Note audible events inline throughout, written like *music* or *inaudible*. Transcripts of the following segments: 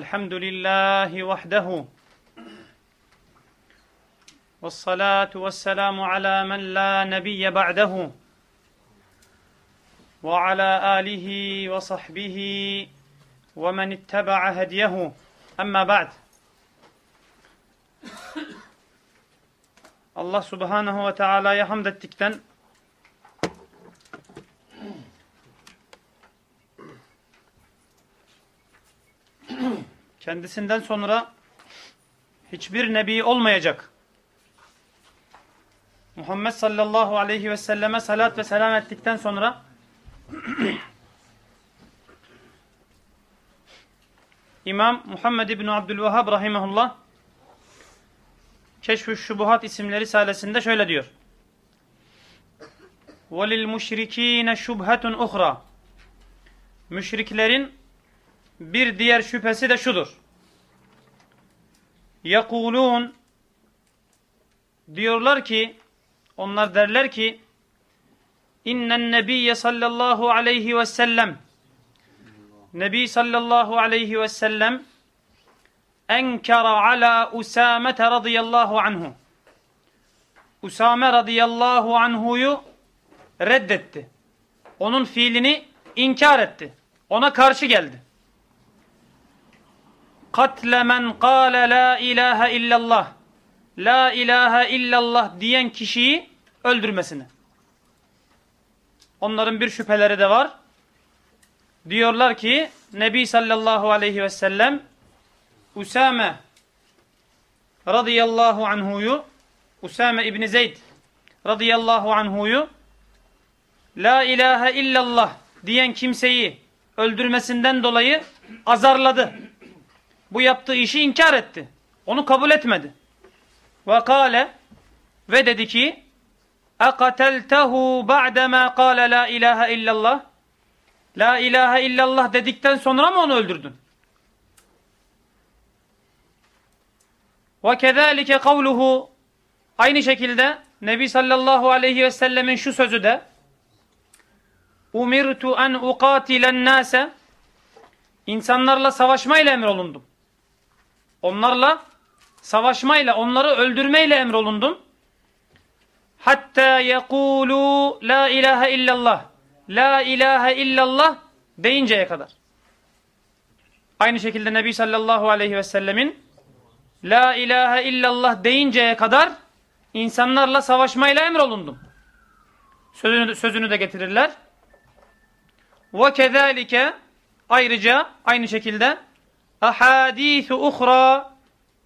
الحمد لله وحده. والصلاة والسلام على من لا نبي بعده. وعلى آله وصحبه ومن اتبع هديه. أما بعد. Allah subhanahu ve teala'ya hamd ettikten kendisinden sonra hiçbir nebi olmayacak. Muhammed sallallahu aleyhi ve selleme salat ve selam ettikten sonra *clears throat* İmam Muhammed İbni Abdülvehhab rahimahullah Keşf-ü Şubuhat isimleri risalesinde şöyle diyor. وَلِلْمُشْرِك۪ينَ شُبْهَةٌ اُخْرَى Müşriklerin bir diğer şüphesi de şudur. Yakulun diyorlar ki onlar derler ki innen nebiyye sallallahu aleyhi ve sellem Nebi sallallahu aleyhi ve sellem enkara ala Usame radıyallahu anhu Usame radıyallahu anhu'yu reddetti. Onun fiilini inkar etti. Ona karşı geldi katle men kâle la ilahe illallah la ilahe illallah diyen kişiyi öldürmesini. Onların bir şüpheleri de var. Diyorlar ki Nebi sallallahu aleyhi ve sellem Usame radıyallahu anhuyu Usame İbni Zeyd radıyallahu anhuyu La ilahe illallah diyen kimseyi öldürmesinden dolayı azarladı bu yaptığı işi inkar etti. Onu kabul etmedi. Ve kâle ve dedi ki اَقَتَلْتَهُ بَعْدَمَا قَالَ la ilahe illallah La ilahe illallah dedikten sonra mı onu öldürdün? وَكَذَٰلِكَ قَوْلُهُ Aynı şekilde Nebi sallallahu aleyhi ve sellemin şu sözü de umirtu en uqatilen nase insanlarla savaşmayla emrolundum onlarla savaşmayla, onları öldürmeyle emrolundum. Hatta yekulu la ilahe illallah. La ilahe illallah deyinceye kadar. Aynı şekilde Nebi sallallahu aleyhi ve sellemin La ilahe illallah deyinceye kadar insanlarla savaşmayla emrolundum. Sözünü, sözünü de getirirler. Ve kezalike ayrıca aynı şekilde ahadithu uhra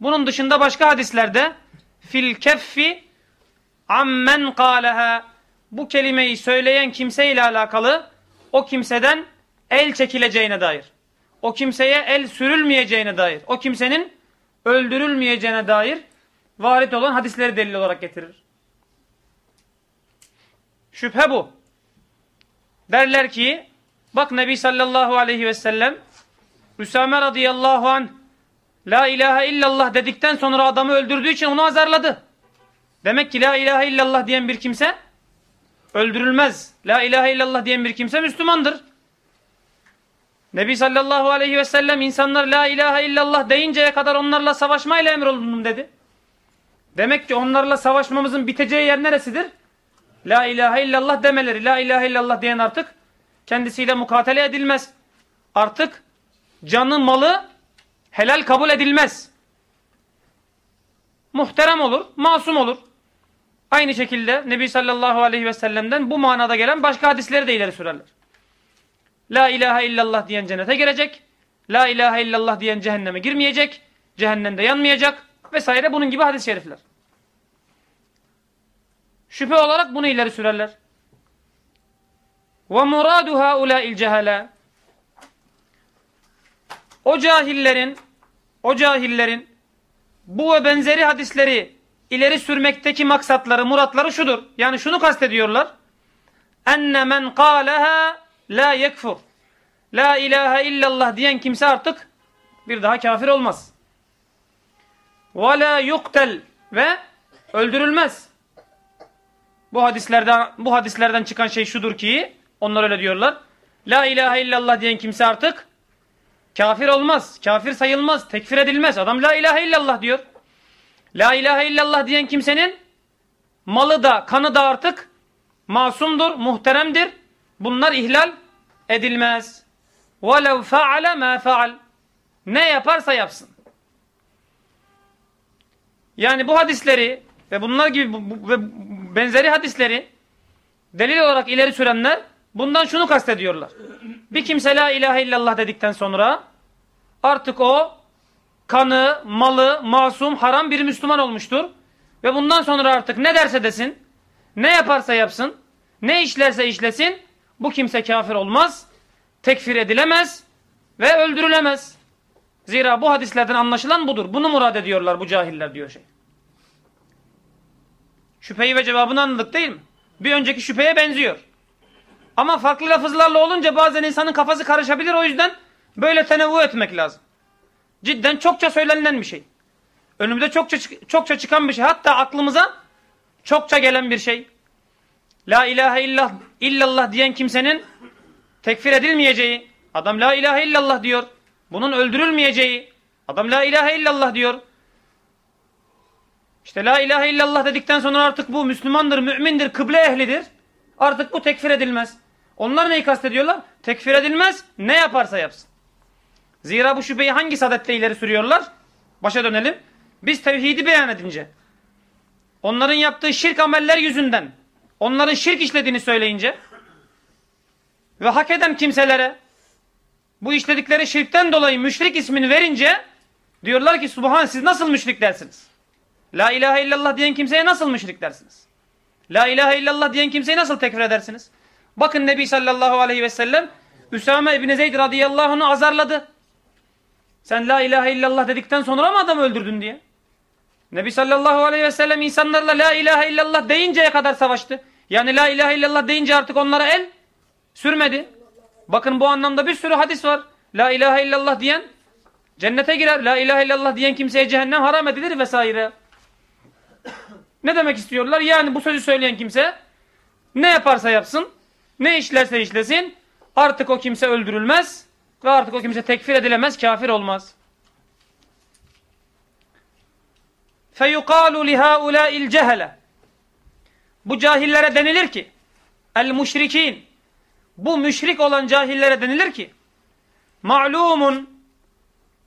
bunun dışında başka hadislerde fil keffi ammen kâleha bu kelimeyi söyleyen kimse ile alakalı o kimseden el çekileceğine dair. O kimseye el sürülmeyeceğine dair. O kimsenin öldürülmeyeceğine dair varit olan hadisleri delil olarak getirir. Şüphe bu. Derler ki bak Nebi sallallahu aleyhi ve sellem Üsame radıyallahu an La ilahe illallah dedikten sonra adamı öldürdüğü için onu azarladı. Demek ki la ilahe illallah diyen bir kimse öldürülmez. La ilahe illallah diyen bir kimse Müslümandır. Nebi sallallahu aleyhi ve sellem insanlar la ilahe illallah deyinceye kadar onlarla savaşmayla emrolundum dedi. Demek ki onlarla savaşmamızın biteceği yer neresidir? La ilahe illallah demeleri. La ilahe illallah diyen artık kendisiyle mukatele edilmez. Artık canı malı helal kabul edilmez. Muhterem olur, masum olur. Aynı şekilde Nebi sallallahu aleyhi ve sellem'den bu manada gelen başka hadisleri de ileri sürerler. La ilahe illallah diyen cennete girecek. La ilahe illallah diyen cehenneme girmeyecek. Cehennemde yanmayacak. Vesaire bunun gibi hadis-i şerifler. Şüphe olarak bunu ileri sürerler. Ve muradu haulâ'il cehalâ o cahillerin o cahillerin bu ve benzeri hadisleri ileri sürmekteki maksatları, muratları şudur. Yani şunu kastediyorlar. Enne men kâleha la yekfur. La ilahe illallah diyen kimse artık bir daha kafir olmaz. Ve la yuktel ve öldürülmez. Bu hadislerden bu hadislerden çıkan şey şudur ki onlar öyle diyorlar. La ilahe illallah diyen kimse artık Kafir olmaz, kafir sayılmaz, tekfir edilmez. Adam la ilahe illallah diyor. La ilahe illallah diyen kimsenin malı da kanı da artık masumdur, muhteremdir. Bunlar ihlal edilmez. وَلَوْ فَعَلَ مَا فَعَلْ Ne yaparsa yapsın. Yani bu hadisleri ve bunlar gibi bu, bu, ve benzeri hadisleri delil olarak ileri sürenler bundan şunu kastediyorlar. Bir kimse la ilahe illallah dedikten sonra artık o kanı, malı, masum, haram bir Müslüman olmuştur. Ve bundan sonra artık ne derse desin, ne yaparsa yapsın, ne işlerse işlesin, bu kimse kafir olmaz, tekfir edilemez ve öldürülemez. Zira bu hadislerden anlaşılan budur. Bunu murad ediyorlar bu cahiller diyor şey. Şüpheyi ve cevabını anladık değil mi? Bir önceki şüpheye benziyor. Ama farklı lafızlarla olunca bazen insanın kafası karışabilir. O yüzden böyle tenevvu etmek lazım. Cidden çokça söylenilen bir şey. Önümüzde çokça, çokça çıkan bir şey. Hatta aklımıza çokça gelen bir şey. La ilahe illallah, illallah diyen kimsenin tekfir edilmeyeceği. Adam la ilahe illallah diyor. Bunun öldürülmeyeceği. Adam la ilahe illallah diyor. İşte la ilahe illallah dedikten sonra artık bu Müslümandır, mümindir, kıble ehlidir. Artık bu tekfir edilmez. Onlar neyi kastediyorlar? Tekfir edilmez, ne yaparsa yapsın. Zira bu şüpheyi hangi sadetle ileri sürüyorlar? Başa dönelim. Biz tevhidi beyan edince, onların yaptığı şirk ameller yüzünden, onların şirk işlediğini söyleyince ve hak eden kimselere bu işledikleri şirkten dolayı müşrik ismini verince diyorlar ki Subhan siz nasıl müşrik dersiniz? La ilahe illallah diyen kimseye nasıl müşrik dersiniz? La ilahe illallah diyen kimseyi nasıl tekfir edersiniz? Bakın Nebi sallallahu aleyhi ve sellem Üsame İbni Zeyd radıyallahu anh'ı azarladı. Sen la ilahe illallah dedikten sonra mı adamı öldürdün diye. Nebi sallallahu aleyhi ve sellem insanlarla la ilahe illallah deyinceye kadar savaştı. Yani la ilahe illallah deyince artık onlara el sürmedi. Bakın bu anlamda bir sürü hadis var. La ilahe illallah diyen cennete girer. La ilahe illallah diyen kimseye cehennem haram edilir vesaire. Ne demek istiyorlar? Yani bu sözü söyleyen kimse ne yaparsa yapsın, ne işlerse işlesin artık o kimse öldürülmez ve artık o kimse tekfir edilemez, kafir olmaz. فَيُقَالُ لِهَاُولَٰئِ الْجَهَلَ Bu cahillere denilir ki el-müşrikin bu müşrik olan cahillere denilir ki ma'lumun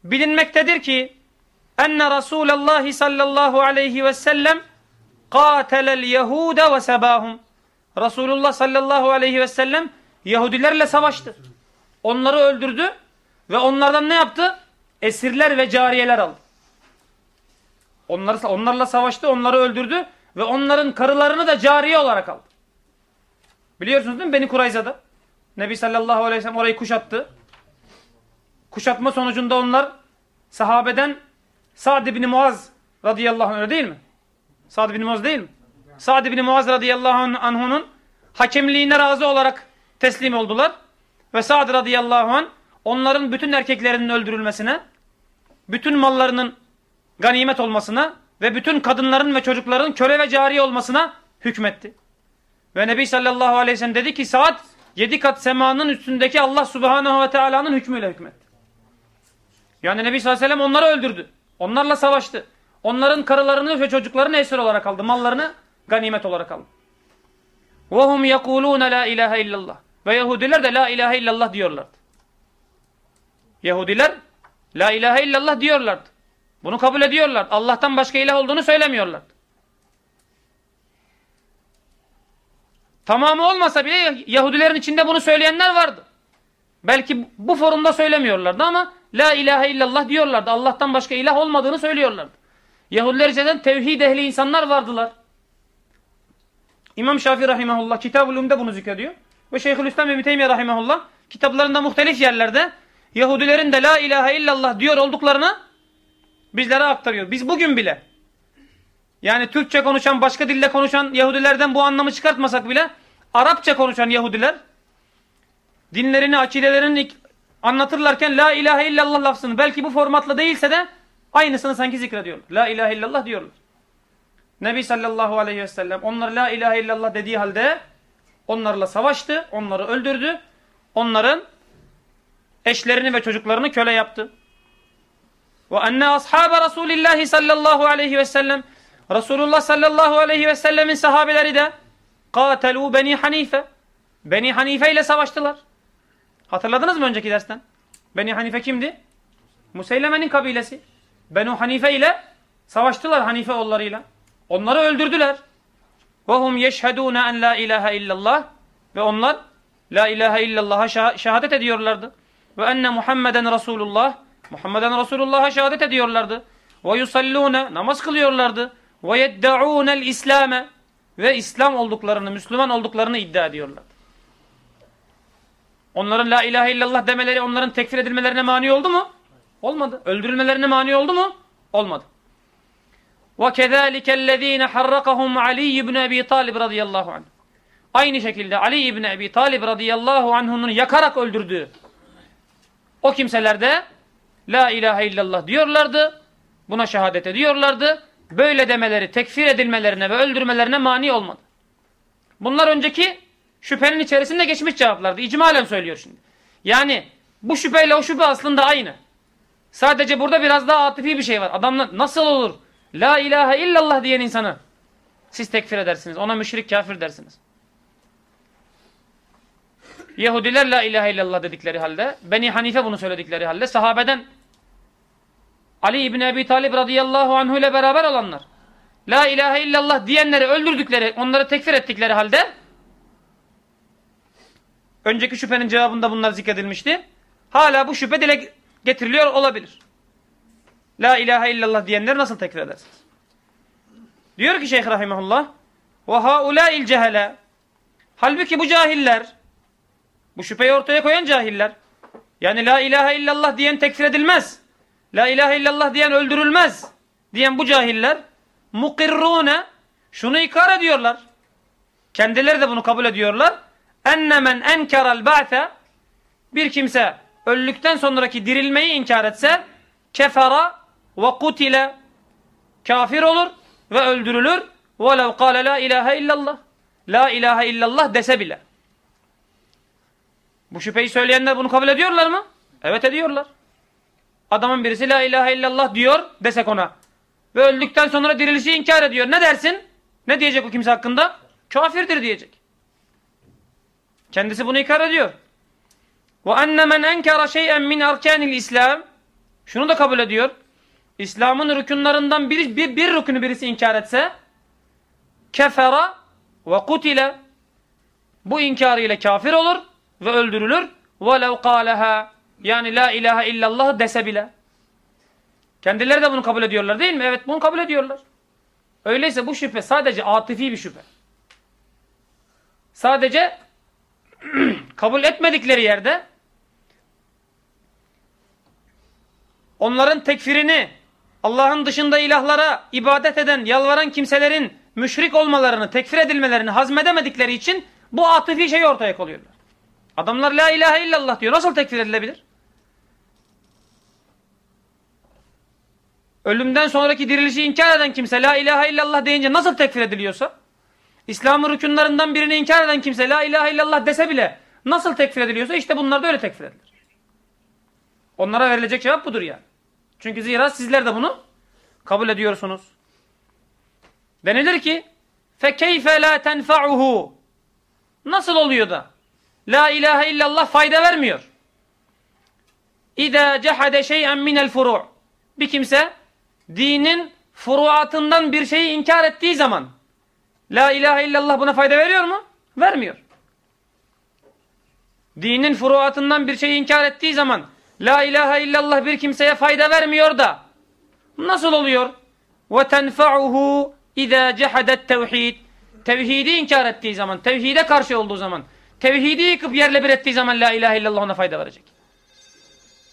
bilinmektedir ki enne Resulallah sallallahu aleyhi ve sellem قَاتَلَ الْيَهُودَ وَسَبَاهُمْ Resulullah sallallahu aleyhi ve sellem Yahudilerle savaştı. Onları öldürdü ve onlardan ne yaptı? Esirler ve cariyeler aldı. Onları, onlarla savaştı, onları öldürdü ve onların karılarını da cariye olarak aldı. Biliyorsunuz değil mi Beni Kurayza'da? Nebi sallallahu aleyhi ve sellem orayı kuşattı. Kuşatma sonucunda onlar sahabeden Sa'd ibn Muaz radıyallahu anh öyle değil mi? Sa'd bin Muaz değil mi? Sa'd bin Muaz radıyallahu anh'unun hakemliğine razı olarak teslim oldular. Ve Sa'd radıyallahu anh onların bütün erkeklerinin öldürülmesine, bütün mallarının ganimet olmasına ve bütün kadınların ve çocukların köle ve cari olmasına hükmetti. Ve Nebi sallallahu aleyhi ve sellem dedi ki Sa'd yedi kat semanın üstündeki Allah subhanahu ve teala'nın hükmüyle hükmetti. Yani Nebi sallallahu aleyhi ve sellem onları öldürdü. Onlarla savaştı. Onların karılarını ve çocuklarını esir olarak aldı. Mallarını ganimet olarak aldı. وَهُمْ يَقُولُونَ la ilahe illallah. Ve Yahudiler de la ilahe illallah diyorlardı. Yahudiler la ilahe illallah diyorlardı. Bunu kabul ediyorlar. Allah'tan başka ilah olduğunu söylemiyorlardı. Tamamı olmasa bile Yahudilerin içinde bunu söyleyenler vardı. Belki bu forumda söylemiyorlardı ama la ilahe illallah diyorlardı. Allah'tan başka ilah olmadığını söylüyorlardı. Yahudiler içinden tevhid ehli insanlar vardılar. İmam Şafii rahimahullah Kitab-ı Ulum'da bunu zikrediyor. Ve Şeyhülislam ve Teymiye rahimahullah kitaplarında muhtelif yerlerde Yahudilerin de la ilahe illallah diyor olduklarını bizlere aktarıyor. Biz bugün bile yani Türkçe konuşan, başka dille konuşan Yahudilerden bu anlamı çıkartmasak bile Arapça konuşan Yahudiler dinlerini, akidelerini anlatırlarken la ilahe illallah lafzını belki bu formatla değilse de Aynısını sanki zikrediyorlar. La ilahe illallah diyorlar. Nebi sallallahu aleyhi ve sellem onlara la ilahe illallah dediği halde onlarla savaştı, onları öldürdü. Onların eşlerini ve çocuklarını köle yaptı. Ve enne ashabe Resulillahi sallallahu aleyhi ve sellem Resulullah sallallahu aleyhi ve sellemin sahabeleri de katelu Beni Hanife Beni Hanife ile savaştılar. Hatırladınız mı önceki dersten? Beni Hanife kimdi? Museyleme'nin kabilesi. Benu Hanife ile savaştılar Hanife oğullarıyla. Onları öldürdüler. Hum yeşhedûne en la ilahe illallah. Ve onlar la ilahe illallah'a şehadet ediyorlardı. Ve enne Muhammeden Resulullah. Muhammeden Resulullah'a şehadet ediyorlardı. Ve yusallûne namaz kılıyorlardı. Ve yedda'ûnel İslame ve İslam olduklarını, Müslüman olduklarını iddia ediyorlardı. Onların la ilahe illallah demeleri onların tekfir edilmelerine mani oldu mu? Olmadı. Öldürülmelerine mani oldu mu? Olmadı. وَكَذَٰلِكَ الَّذ۪ينَ حَرَّقَهُمْ عَلِيِّ بْنِ اَب۪ي طَالِبْ radıyallahu anh. Aynı şekilde Ali İbni Ebi Talib radıyallahu anh'unun yakarak öldürdüğü o kimseler de La ilahe illallah diyorlardı. Buna şehadet ediyorlardı. Böyle demeleri tekfir edilmelerine ve öldürmelerine mani olmadı. Bunlar önceki şüphenin içerisinde geçmiş cevaplardı. İcmalen söylüyor şimdi. Yani bu şüpheyle o şüphe aslında aynı. Sadece burada biraz daha atifi bir şey var. Adamlar nasıl olur? La ilahe illallah diyen insanı siz tekfir edersiniz. Ona müşrik kafir dersiniz. Yahudiler la ilahe illallah dedikleri halde, Beni Hanife bunu söyledikleri halde, sahabeden Ali İbni Ebi Talib radıyallahu anhu ile beraber olanlar, la ilahe illallah diyenleri öldürdükleri, onları tekfir ettikleri halde, önceki şüphenin cevabında bunlar zikredilmişti. Hala bu şüphe dile getiriliyor olabilir. La ilahe illallah diyenleri nasıl tekfir edersiniz? Diyor ki Şeyh Rahimahullah, ve haulâil cehele, halbuki bu cahiller, bu şüpheyi ortaya koyan cahiller. Yani la ilahe illallah diyen tekfir edilmez. La ilahe illallah diyen öldürülmez. Diyen bu cahiller mukirrune şunu ikrar ediyorlar. Kendileri de bunu kabul ediyorlar. Enne men enkeral ba'te bir kimse öldükten sonraki dirilmeyi inkar etse kefera ve kutile kafir olur ve öldürülür. Velev kâle la ilahe illallah. La ilahe illallah dese bile. Bu şüpheyi söyleyenler bunu kabul ediyorlar mı? Evet ediyorlar. Adamın birisi la ilahe illallah diyor desek ona. Ve öldükten sonra dirilişi inkar ediyor. Ne dersin? Ne diyecek o kimse hakkında? Kafirdir diyecek. Kendisi bunu ikrar ediyor. Ve enne men enkara şey'en min arkanil İslam şunu da kabul ediyor. İslam'ın rükunlarından bir, bir, bir rükünü birisi inkar etse kefera ve kutile bu inkarıyla kafir olur ve öldürülür. وَلَوْ قَالَهَا Yani la ilahe illallah dese bile. Kendileri de bunu kabul ediyorlar değil mi? Evet bunu kabul ediyorlar. Öyleyse bu şüphe sadece atifi bir şüphe. Sadece *clears throat* kabul etmedikleri yerde onların tekfirini Allah'ın dışında ilahlara ibadet eden, yalvaran kimselerin müşrik olmalarını, tekfir edilmelerini hazmedemedikleri için bu atifi şeyi ortaya koyuyorlar. Adamlar la ilahe illallah diyor. Nasıl tekfir edilebilir? Ölümden sonraki dirilişi inkar eden kimse la ilahe illallah deyince nasıl tekfir ediliyorsa İslam'ın rükunlarından birini inkar eden kimse la ilahe illallah dese bile nasıl tekfir ediliyorsa işte bunlar da öyle tekfir edilir. Onlara verilecek cevap budur yani. Çünkü zira sizler de bunu kabul ediyorsunuz. Denilir ki فَكَيْفَ لَا تَنْفَعُهُ Nasıl oluyor da La ilahe illallah fayda vermiyor. İza cehade şey'en minel furu' Bir kimse dinin furuatından bir şeyi inkar ettiği zaman La ilahe illallah buna fayda veriyor mu? Vermiyor. Dinin furuatından bir şeyi inkar ettiği zaman La ilahe illallah bir kimseye fayda vermiyor da nasıl oluyor? Ve tenfa'uhu iza cehadet tevhid Tevhidi inkar ettiği zaman, tevhide karşı olduğu zaman Tevhidi yıkıp yerle bir ettiği zaman la ilahe illallah ona fayda verecek.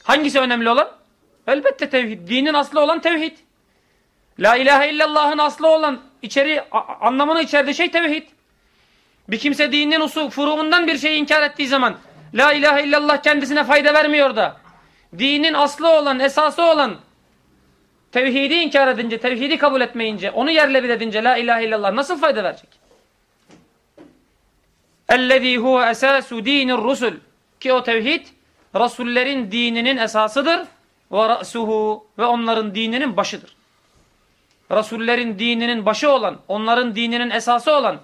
Hangisi önemli olan? Elbette tevhid. Dinin aslı olan tevhid. La ilahe illallah'ın aslı olan içeri anlamını içerdiği şey tevhid. Bir kimse dinin usul furumundan bir şeyi inkar ettiği zaman la ilahe illallah kendisine fayda vermiyor da dinin aslı olan, esası olan tevhidi inkar edince, tevhidi kabul etmeyince, onu yerle bir edince la ilahe illallah nasıl fayda verecek? اَلَّذ۪ي هُوَ اَسَاسُ د۪ينِ الرُّسُلِ Ki o tevhid, Resullerin dininin esasıdır. Ve ra'suhu ve onların dininin başıdır. Resullerin dininin başı olan, onların dininin esası olan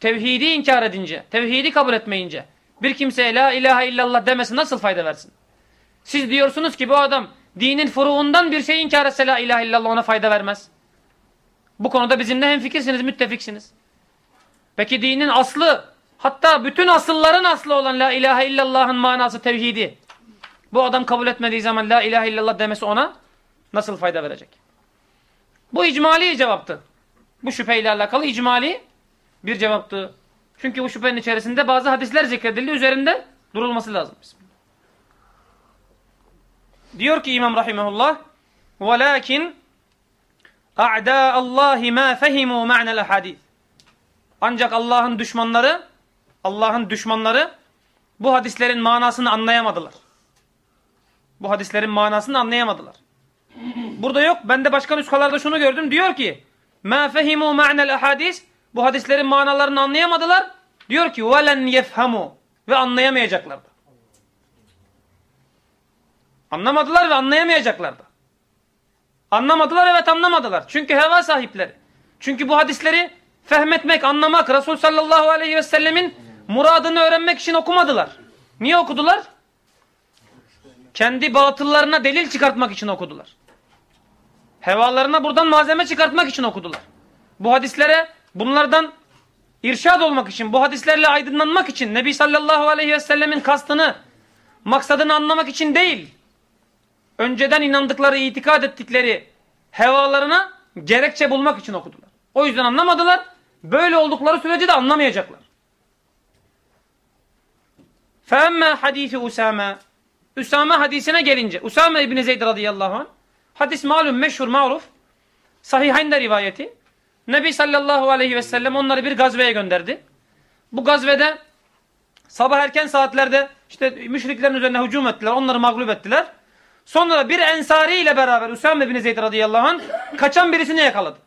tevhidi inkar edince, tevhidi kabul etmeyince bir kimseye la ilahe illallah demesi nasıl fayda versin? Siz diyorsunuz ki bu adam dinin furuğundan bir şey inkar etse la ilahe illallah ona fayda vermez. Bu konuda bizimle hemfikirsiniz, müttefiksiniz. Peki dinin aslı, hatta bütün asılların aslı olan la ilahe illallah'ın manası tevhidi. Bu adam kabul etmediği zaman la ilahe illallah demesi ona nasıl fayda verecek? Bu icmali cevaptı. Bu şüpheyle alakalı icmali bir cevaptı. Çünkü bu şüphenin içerisinde bazı hadisler zikredildi. Üzerinde durulması lazım. Diyor ki İmam Rahimahullah وَلَكِنْ اَعْدَاءَ اللّٰهِ مَا فَهِمُوا مَعْنَ الْحَدِيثِ Ancak Allah'ın düşmanları Allah'ın düşmanları bu hadislerin manasını anlayamadılar. Bu hadislerin manasını anlayamadılar. Burada yok. Ben de başka nüshalarda şunu gördüm. Diyor ki مَا فَهِمُوا مَعْنَ الْاَحَادِيثِ Bu hadislerin manalarını anlayamadılar. Diyor ki وَلَنْ يَفْهَمُوا Ve anlayamayacaklardı. Anlamadılar ve anlayamayacaklardı. Anlamadılar evet anlamadılar. Çünkü heva sahipleri. Çünkü bu hadisleri fehmetmek, anlamak, Resul sallallahu aleyhi ve sellemin muradını öğrenmek için okumadılar. Niye okudular? Kendi batıllarına delil çıkartmak için okudular. Hevalarına buradan malzeme çıkartmak için okudular. Bu hadislere bunlardan irşad olmak için, bu hadislerle aydınlanmak için, Nebi sallallahu aleyhi ve sellemin kastını, maksadını anlamak için değil, önceden inandıkları, itikad ettikleri hevalarına gerekçe bulmak için okudular. O yüzden anlamadılar. Böyle oldukları sürece de anlamayacaklar. فَاَمَّا حَد۪يثِ Usame Usame hadisine gelince, Usame İbni Zeyd radıyallahu anh, hadis malum, meşhur, maruf, sahihaynde rivayeti, Nebi sallallahu aleyhi ve sellem onları bir gazveye gönderdi. Bu gazvede sabah erken saatlerde işte müşriklerin üzerine hücum ettiler, onları mağlup ettiler. Sonra bir ensari ile beraber Üsame bin Zeyd radıyallahu anh kaçan birisini yakaladı.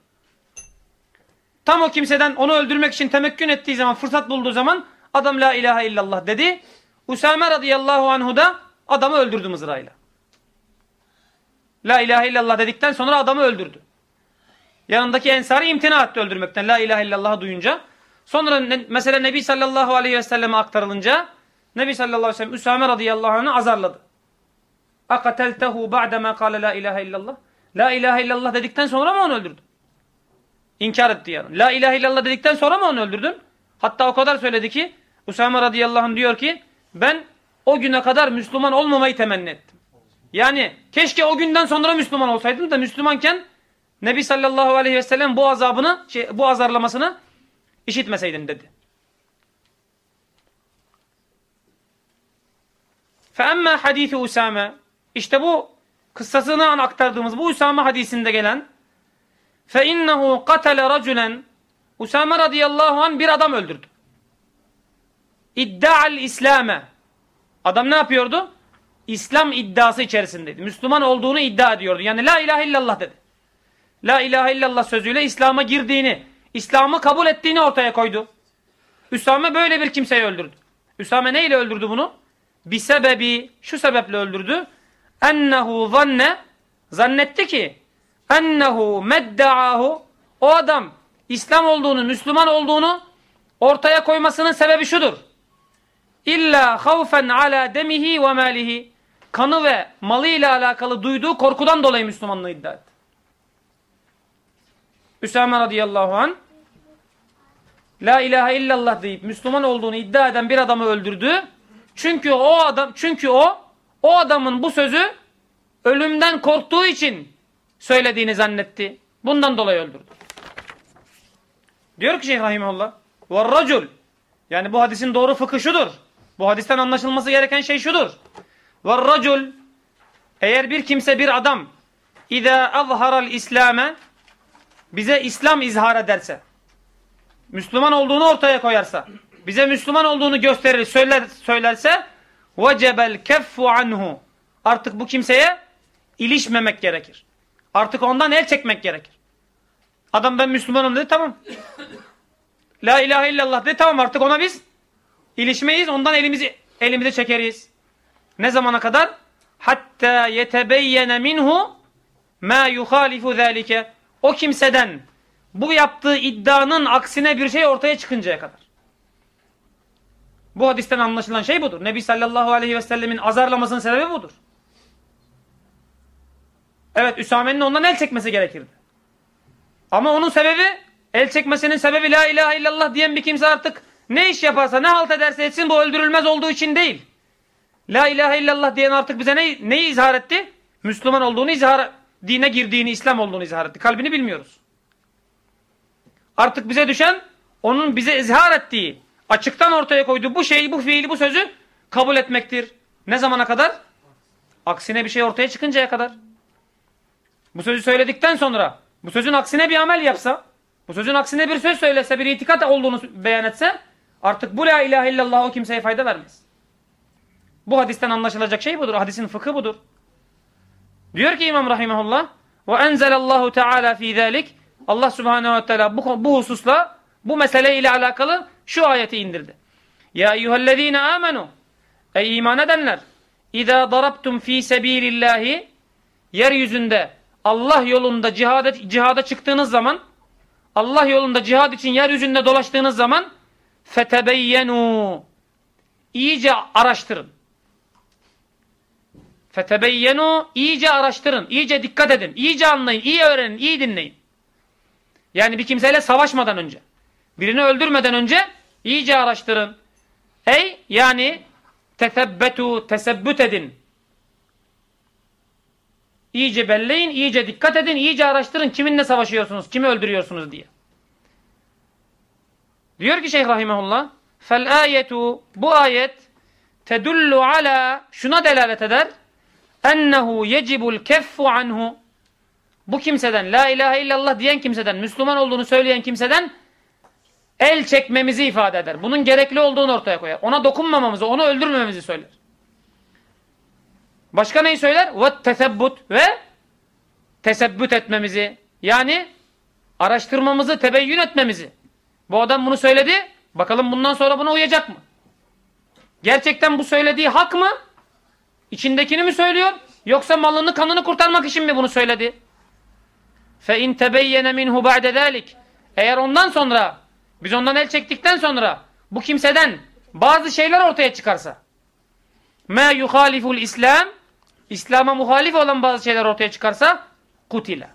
Tam o kimseden onu öldürmek için temekkün ettiği zaman, fırsat bulduğu zaman adam la ilahe illallah dedi. Usame radıyallahu anhu da adamı öldürdü mızrağıyla. La ilahe illallah dedikten sonra adamı öldürdü. Yanındaki ensari imtina etti öldürmekten la ilahe illallah'ı duyunca. Sonra ne, mesela Nebi sallallahu aleyhi ve selleme aktarılınca Nebi sallallahu aleyhi ve sellem Üsame radıyallahu anh'ı azarladı. Akateltehu ba'dema kâle la ilahe illallah. La ilahe illallah dedikten sonra mı onu öldürdün? İnkar etti yani. La ilahe illallah dedikten sonra mı onu öldürdün? Hatta o kadar söyledi ki Usame radıyallahu anh diyor ki ben o güne kadar Müslüman olmamayı temenni ettim. Yani keşke o günden sonra Müslüman olsaydım da Müslümanken Nebi sallallahu aleyhi ve sellem bu azabını, şey, bu azarlamasını işitmeseydim dedi. فَاَمَّا حَد۪يثِ Usame İşte bu kıssasını aktardığımız bu Usame hadisinde gelen فَاِنَّهُ قَتَلَ رَجُلًا Usame radıyallahu anh bir adam öldürdü. İddia'l İslam'e Adam ne yapıyordu? İslam iddiası içerisindeydi. Müslüman olduğunu iddia ediyordu. Yani la ilahe illallah dedi. La ilahe illallah sözüyle İslam'a girdiğini, İslam'ı kabul ettiğini ortaya koydu. Üsame böyle bir kimseyi öldürdü. Üsame neyle öldürdü bunu? Bir sebebi, şu sebeple öldürdü. Ennehu zanne, zannetti ki, ennehu medda'ahu, o adam İslam olduğunu, Müslüman olduğunu ortaya koymasının sebebi şudur. İlla havfen ala demihi ve malihi. Kanı ve malı ile alakalı duyduğu korkudan dolayı Müslümanlığı iddia etti. Üsame radıyallahu an La ilahe illallah deyip Müslüman olduğunu iddia eden bir adamı öldürdü. Çünkü o adam çünkü o o adamın bu sözü ölümden korktuğu için söylediğini zannetti. Bundan dolayı öldürdü. Diyor ki Şeyh Rahimullah وَالرَّجُلْ Yani bu hadisin doğru fıkı şudur. Bu hadisten anlaşılması gereken şey şudur. وَالرَّجُلْ Eğer bir kimse bir adam اِذَا اَظْهَرَ الْاِسْلَامَ Bize İslam izhar ederse Müslüman olduğunu ortaya koyarsa bize Müslüman olduğunu gösterir, söyler, söylerse vecebel keffu anhu. Artık bu kimseye ilişmemek gerekir. Artık ondan el çekmek gerekir. Adam ben Müslümanım dedi tamam. La ilahe illallah dedi tamam artık ona biz ilişmeyiz. Ondan elimizi elimize çekeriz. Ne zamana kadar? Hatta yetebeyyene minhu ma yuhalifu zalike. O kimseden bu yaptığı iddianın aksine bir şey ortaya çıkıncaya kadar. Bu hadisten anlaşılan şey budur. Nebi sallallahu aleyhi ve sellemin azarlamasının sebebi budur. Evet Üsame'nin ondan el çekmesi gerekirdi. Ama onun sebebi el çekmesinin sebebi la ilahe illallah diyen bir kimse artık ne iş yaparsa ne halt ederse etsin bu öldürülmez olduğu için değil. La ilahe illallah diyen artık bize ne, neyi izhar etti? Müslüman olduğunu izhar, dine girdiğini, İslam olduğunu izhar etti. Kalbini bilmiyoruz. Artık bize düşen onun bize izhar ettiği, açıktan ortaya koyduğu bu şeyi, bu fiili, bu sözü kabul etmektir. Ne zamana kadar? Aksine bir şey ortaya çıkıncaya kadar. Bu sözü söyledikten sonra bu sözün aksine bir amel yapsa, bu sözün aksine bir söz söylese, bir itikat olduğunu beyan etse artık bu la ilahe illallah o kimseye fayda vermez. Bu hadisten anlaşılacak şey budur. Hadisin fıkhı budur. Diyor ki İmam Rahimahullah ve enzelallahu teala fi zalik Allah Subhanahu ve Teala bu, bu hususla bu mesele ile alakalı şu ayeti indirdi. Ya eyyühellezine amenu Ey iman edenler İzâ darabtum fi sebilillahi yeryüzünde Allah yolunda cihada, cihada çıktığınız zaman Allah yolunda cihad için yeryüzünde dolaştığınız zaman fetebeyyenu iyice araştırın. Fetebeyyenu iyice araştırın, iyice dikkat edin, iyice anlayın, iyi öğrenin, iyi dinleyin. Yani bir kimseyle savaşmadan önce, birini öldürmeden önce iyice araştırın. Ey yani tetebbetu, tesebbüt edin. İyice belleyin, iyice dikkat edin, iyice araştırın kiminle savaşıyorsunuz, kimi öldürüyorsunuz diye. Diyor ki Şeyh Rahimahullah, fel ayetu, bu ayet tedullu ala, şuna delalet eder, ennehu yecibul keffu anhu, bu kimseden, la ilahe illallah diyen kimseden, Müslüman olduğunu söyleyen kimseden el çekmemizi ifade eder. Bunun gerekli olduğunu ortaya koyar. Ona dokunmamamızı, onu öldürmememizi söyler. Başka neyi söyler? Ve tesebbut ve tesebbüt etmemizi. Yani araştırmamızı, tebeyyün etmemizi. Bu adam bunu söyledi. Bakalım bundan sonra buna uyacak mı? Gerçekten bu söylediği hak mı? İçindekini mi söylüyor? Yoksa malını kanını kurtarmak için mi bunu söyledi? فَاِنْ تَبَيَّنَ مِنْهُ بَعْدَ ذَٰلِكِ Eğer ondan sonra, biz ondan el çektikten sonra bu kimseden bazı şeyler ortaya çıkarsa مَا يُخَالِفُ الْاِسْلَامِ İslam'a muhalif olan bazı şeyler ortaya çıkarsa kutile.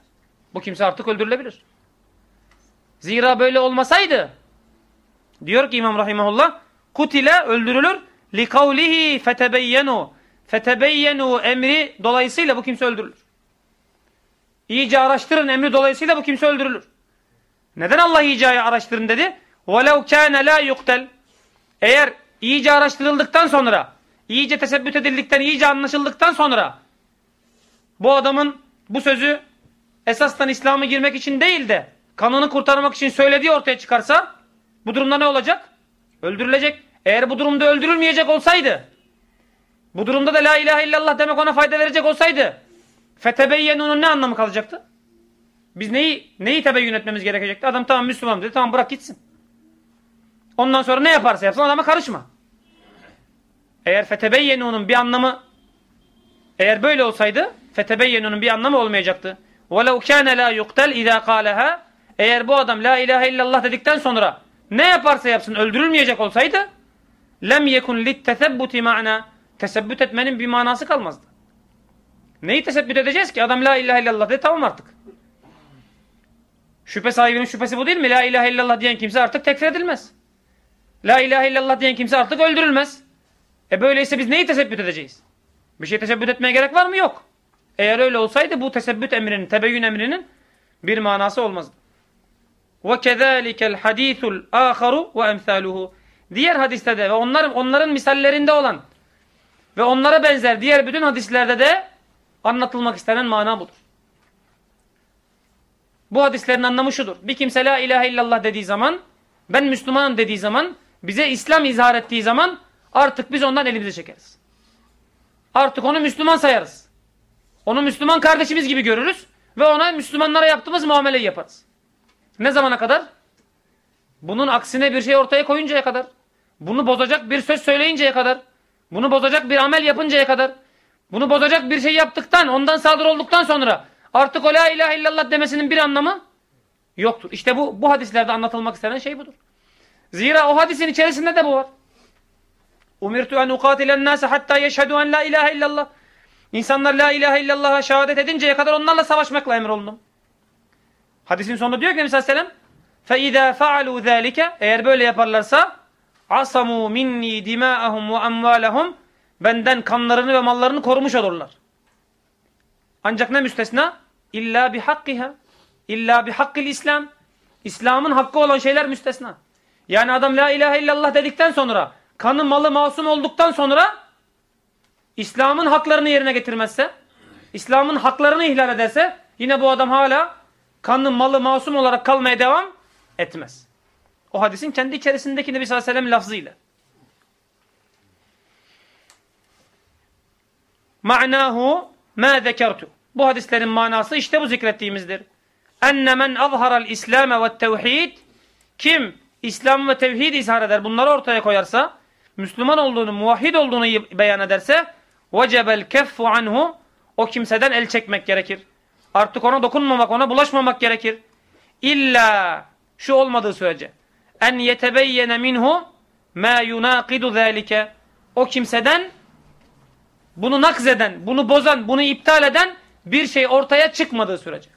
Bu kimse artık öldürülebilir. Zira böyle olmasaydı diyor ki İmam Rahimahullah kutile öldürülür li kavlihi fetebeyyenu fetebeyyenu emri dolayısıyla bu kimse öldürülür. İyice araştırın emri dolayısıyla bu kimse öldürülür. Neden Allah iyice araştırın dedi? وَلَوْ كَانَ لَا يُقْتَلْ Eğer iyice araştırıldıktan sonra iyice tesebbüt edildikten, iyice anlaşıldıktan sonra bu adamın bu sözü esastan İslam'a girmek için değil de kanını kurtarmak için söylediği ortaya çıkarsa bu durumda ne olacak? Öldürülecek. Eğer bu durumda öldürülmeyecek olsaydı bu durumda da la ilahe illallah demek ona fayda verecek olsaydı fetebeyyenunun ne anlamı kalacaktı? Biz neyi neyi tebeyyün etmemiz gerekecekti? Adam tamam Müslüman dedi. Tamam bırak gitsin. Ondan sonra ne yaparsa yapsın adama karışma. Eğer fetebeyyenunun bir anlamı eğer böyle olsaydı fetebeyyenunun bir anlamı olmayacaktı. وَلَوْ كَانَ لَا يُقْتَلْ اِذَا قَالَهَا Eğer bu adam la ilahe illallah dedikten sonra ne yaparsa yapsın öldürülmeyecek olsaydı lem yekun littesebbuti ma'na tesebbüt etmenin bir manası kalmazdı. Neyi tesebbüt edeceğiz ki? Adam la ilahe illallah dedi tamam artık. Şüphe sahibinin şüphesi bu değil mi? La ilahe illallah diyen kimse artık tekfir edilmez. La ilahe illallah diyen kimse artık öldürülmez. E böyleyse biz neyi tesebbüt edeceğiz? Bir şey tesebbüt etmeye gerek var mı? Yok. Eğer öyle olsaydı bu tesebbüt emrinin, tebeyyün emrinin bir manası olmazdı. وَكَذَٰلِكَ الْحَد۪يثُ الْآخَرُ وَاَمْثَالُهُ Diğer hadiste de ve onlar, onların misallerinde olan ve onlara benzer diğer bütün hadislerde de anlatılmak istenen mana budur. Bu hadislerin anlamı şudur. Bir kimse la ilahe illallah dediği zaman, ben Müslümanım dediği zaman, bize İslam izhar ettiği zaman artık biz ondan elimizi çekeriz. Artık onu Müslüman sayarız. Onu Müslüman kardeşimiz gibi görürüz ve ona Müslümanlara yaptığımız muameleyi yaparız. Ne zamana kadar? Bunun aksine bir şey ortaya koyuncaya kadar. Bunu bozacak bir söz söyleyinceye kadar. Bunu bozacak bir amel yapıncaya kadar, bunu bozacak bir şey yaptıktan, ondan saldırı olduktan sonra artık o la ilahe illallah demesinin bir anlamı yoktur. İşte bu, bu hadislerde anlatılmak istenen şey budur. Zira o hadisin içerisinde de bu var. Umirtu en ukatilen nase hatta yeşhedü en la ilahe illallah. İnsanlar la ilahe illallah'a şehadet edinceye kadar onlarla savaşmakla emrolundum. Hadisin sonunda diyor ki Nebi sallallahu aleyhi ve sellem فَاِذَا فَعَلُوا ذَٰلِكَ Eğer böyle yaparlarsa asamu minni dima'ahum ve amwalahum benden kanlarını ve mallarını korumuş olurlar. Ancak ne müstesna? İlla bihakkiha. İlla bihakkil İslam. İslam'ın hakkı olan şeyler müstesna. Yani adam la ilahe illallah dedikten sonra kanı malı masum olduktan sonra İslam'ın haklarını yerine getirmezse İslam'ın haklarını ihlal ederse yine bu adam hala kanı malı masum olarak kalmaya devam etmez. O hadisin kendi içerisindeki Nebi sallallahu aleyhi ve sellem lafzıyla. Ma'nahu ma zekertu. Bu hadislerin manası işte bu zikrettiğimizdir. Enne men azharal İslam ve tevhid kim İslam ve tevhid izhar eder bunları ortaya koyarsa Müslüman olduğunu, muvahhid olduğunu beyan ederse vecebel keffu anhu o kimseden el çekmek gerekir. Artık ona dokunmamak, ona bulaşmamak gerekir. İlla şu olmadığı sürece en yetebeyyene minhu ma yunaqidu zalike o kimseden bunu nakzeden, bunu bozan, bunu iptal eden bir şey ortaya çıkmadığı sürece.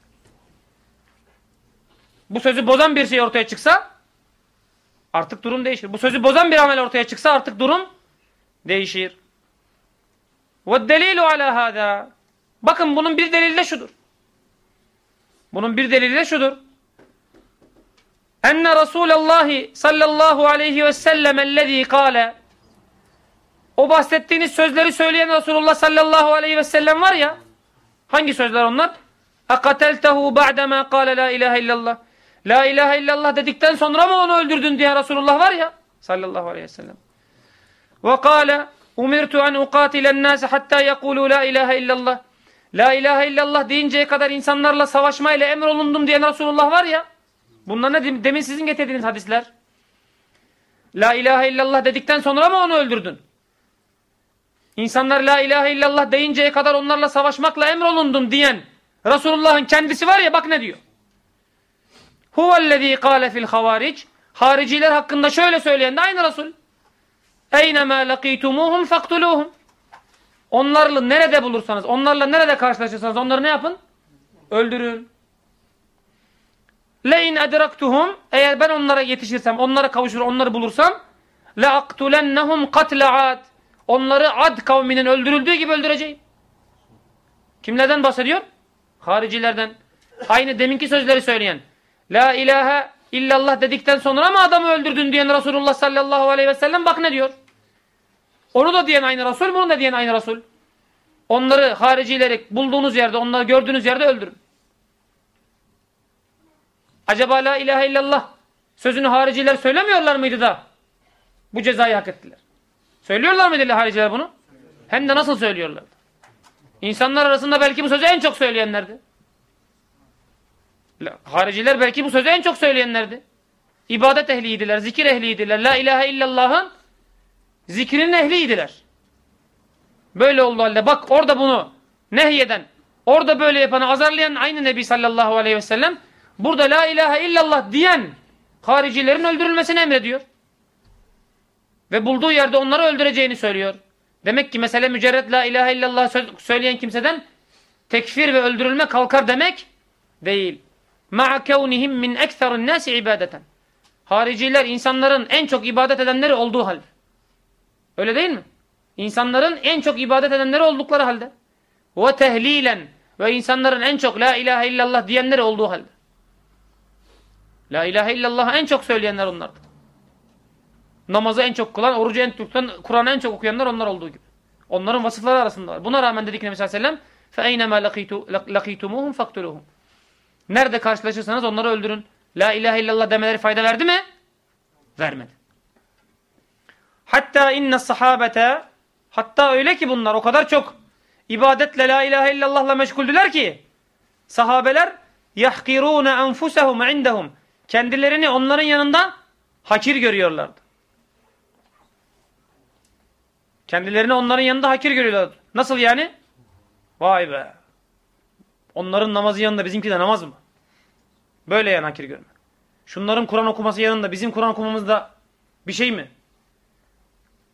Bu sözü bozan bir şey ortaya çıksa artık durum değişir. Bu sözü bozan bir amel ortaya çıksa artık durum değişir. Ve delilu ala hada. Bakın bunun bir delili de şudur. Bunun bir delili de şudur. Enne Resulallah sallallahu aleyhi ve sellem ellezî kâle o bahsettiğiniz sözleri söyleyen Resulullah sallallahu aleyhi ve sellem var ya hangi sözler onlar? اَقَتَلْتَهُ بَعْدَمَا قَالَ la ilahe illallah La ilahe illallah dedikten sonra mı onu öldürdün diye Resulullah var ya sallallahu aleyhi ve sellem. Ve kâle umirtu en uqatilen nâse hatta yekulû la ilahe illallah. La ilahe illallah deyinceye kadar insanlarla savaşmayla emrolundum diyen Resulullah var ya. Bunlar ne demin sizin getirdiğiniz hadisler. La ilahe illallah dedikten sonra mı onu öldürdün? İnsanlar la ilahe illallah deyinceye kadar onlarla savaşmakla emrolundum diyen Resulullah'ın kendisi var ya bak ne diyor. Huvellezî kâle fil havaric. Hariciler hakkında şöyle söyleyen de aynı Resul. Eynemâ lakîtumûhum faktulûhum. Onlarla nerede bulursanız, onlarla nerede karşılaşırsanız onları ne yapın? Öldürün. Le'in edraktuhum eğer ben onlara yetişirsem, onlara kavuşur, onları bulursam le'aktulennehum katle ad. Onları Ad kavminin öldürüldüğü gibi öldüreceğim. Kimlerden bahsediyor? Haricilerden. Aynı deminki sözleri söyleyen. La ilahe illallah dedikten sonra mı adamı öldürdün diyen Resulullah sallallahu aleyhi ve sellem bak ne diyor. Onu da diyen aynı Resul, bunu da diyen aynı Resul. Onları haricileri bulduğunuz yerde, onları gördüğünüz yerde öldürün. Acaba la ilahe illallah sözünü hariciler söylemiyorlar mıydı da bu cezayı hak ettiler? Söylüyorlar mıydı hariciler bunu? Hem de nasıl söylüyorlardı? İnsanlar arasında belki bu sözü en çok söyleyenlerdi. Hariciler belki bu sözü en çok söyleyenlerdi. İbadet ehliydiler, zikir ehliydiler. La ilahe illallah'ın zikrinin ehliydiler. Böyle oldu halde bak orada bunu nehyeden, orada böyle yapanı azarlayan aynı Nebi sallallahu aleyhi ve sellem burada la ilahe illallah diyen haricilerin öldürülmesini emrediyor. Ve bulduğu yerde onları öldüreceğini söylüyor. Demek ki mesele mücerret la ilahe illallah söyleyen kimseden tekfir ve öldürülme kalkar demek değil. مَعَ كَوْنِهِمْ مِنْ اَكْثَرِ النَّاسِ ibadeten. Hariciler insanların en çok ibadet edenleri olduğu halde. Öyle değil mi? İnsanların en çok ibadet edenleri oldukları halde. Ve tehlilen ve insanların en çok la ilahe illallah diyenleri olduğu halde. La ilahe illallah en çok söyleyenler onlardır. Namazı en çok kılan, orucu en çok tutan, Kur'an'ı en çok okuyanlar onlar olduğu gibi. Onların vasıfları arasında var. Buna rağmen dedik Nebi sallallahu aleyhi ve sellem فَاَيْنَمَا لَقِيتُمُوهُمْ فَقْتُلُوهُمْ Nerede karşılaşırsanız onları öldürün. La ilahe illallah demeleri fayda verdi mi? Vermedi. Hatta inne sahabete hatta öyle ki bunlar o kadar çok ibadetle la ilahe illallahla meşguldüler ki sahabeler yahkirune enfusehum indehum kendilerini onların yanında hakir görüyorlardı. Kendilerini onların yanında hakir görüyorlar. Nasıl yani? Vay be. Onların namazı yanında bizimki de namaz mı? Böyle yani hakir görme. Şunların Kur'an okuması yanında bizim Kur'an okumamızda bir şey mi?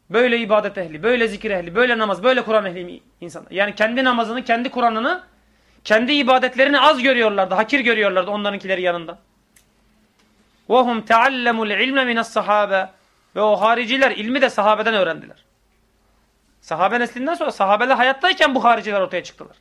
Böyle ibadet ehli, böyle zikir ehli, böyle namaz, böyle Kur'an ehli insan. Yani kendi namazını, kendi Kur'an'ını, kendi ibadetlerini az görüyorlardı, hakir görüyorlardı onlarınkileri yanında. وَهُمْ تَعَلَّمُوا الْعِلْمَ مِنَ الصَّحَابَ Ve o hariciler ilmi de sahabeden öğrendiler. Sahabe neslinden sonra sahabeler hayattayken bu hariciler ortaya çıktılar.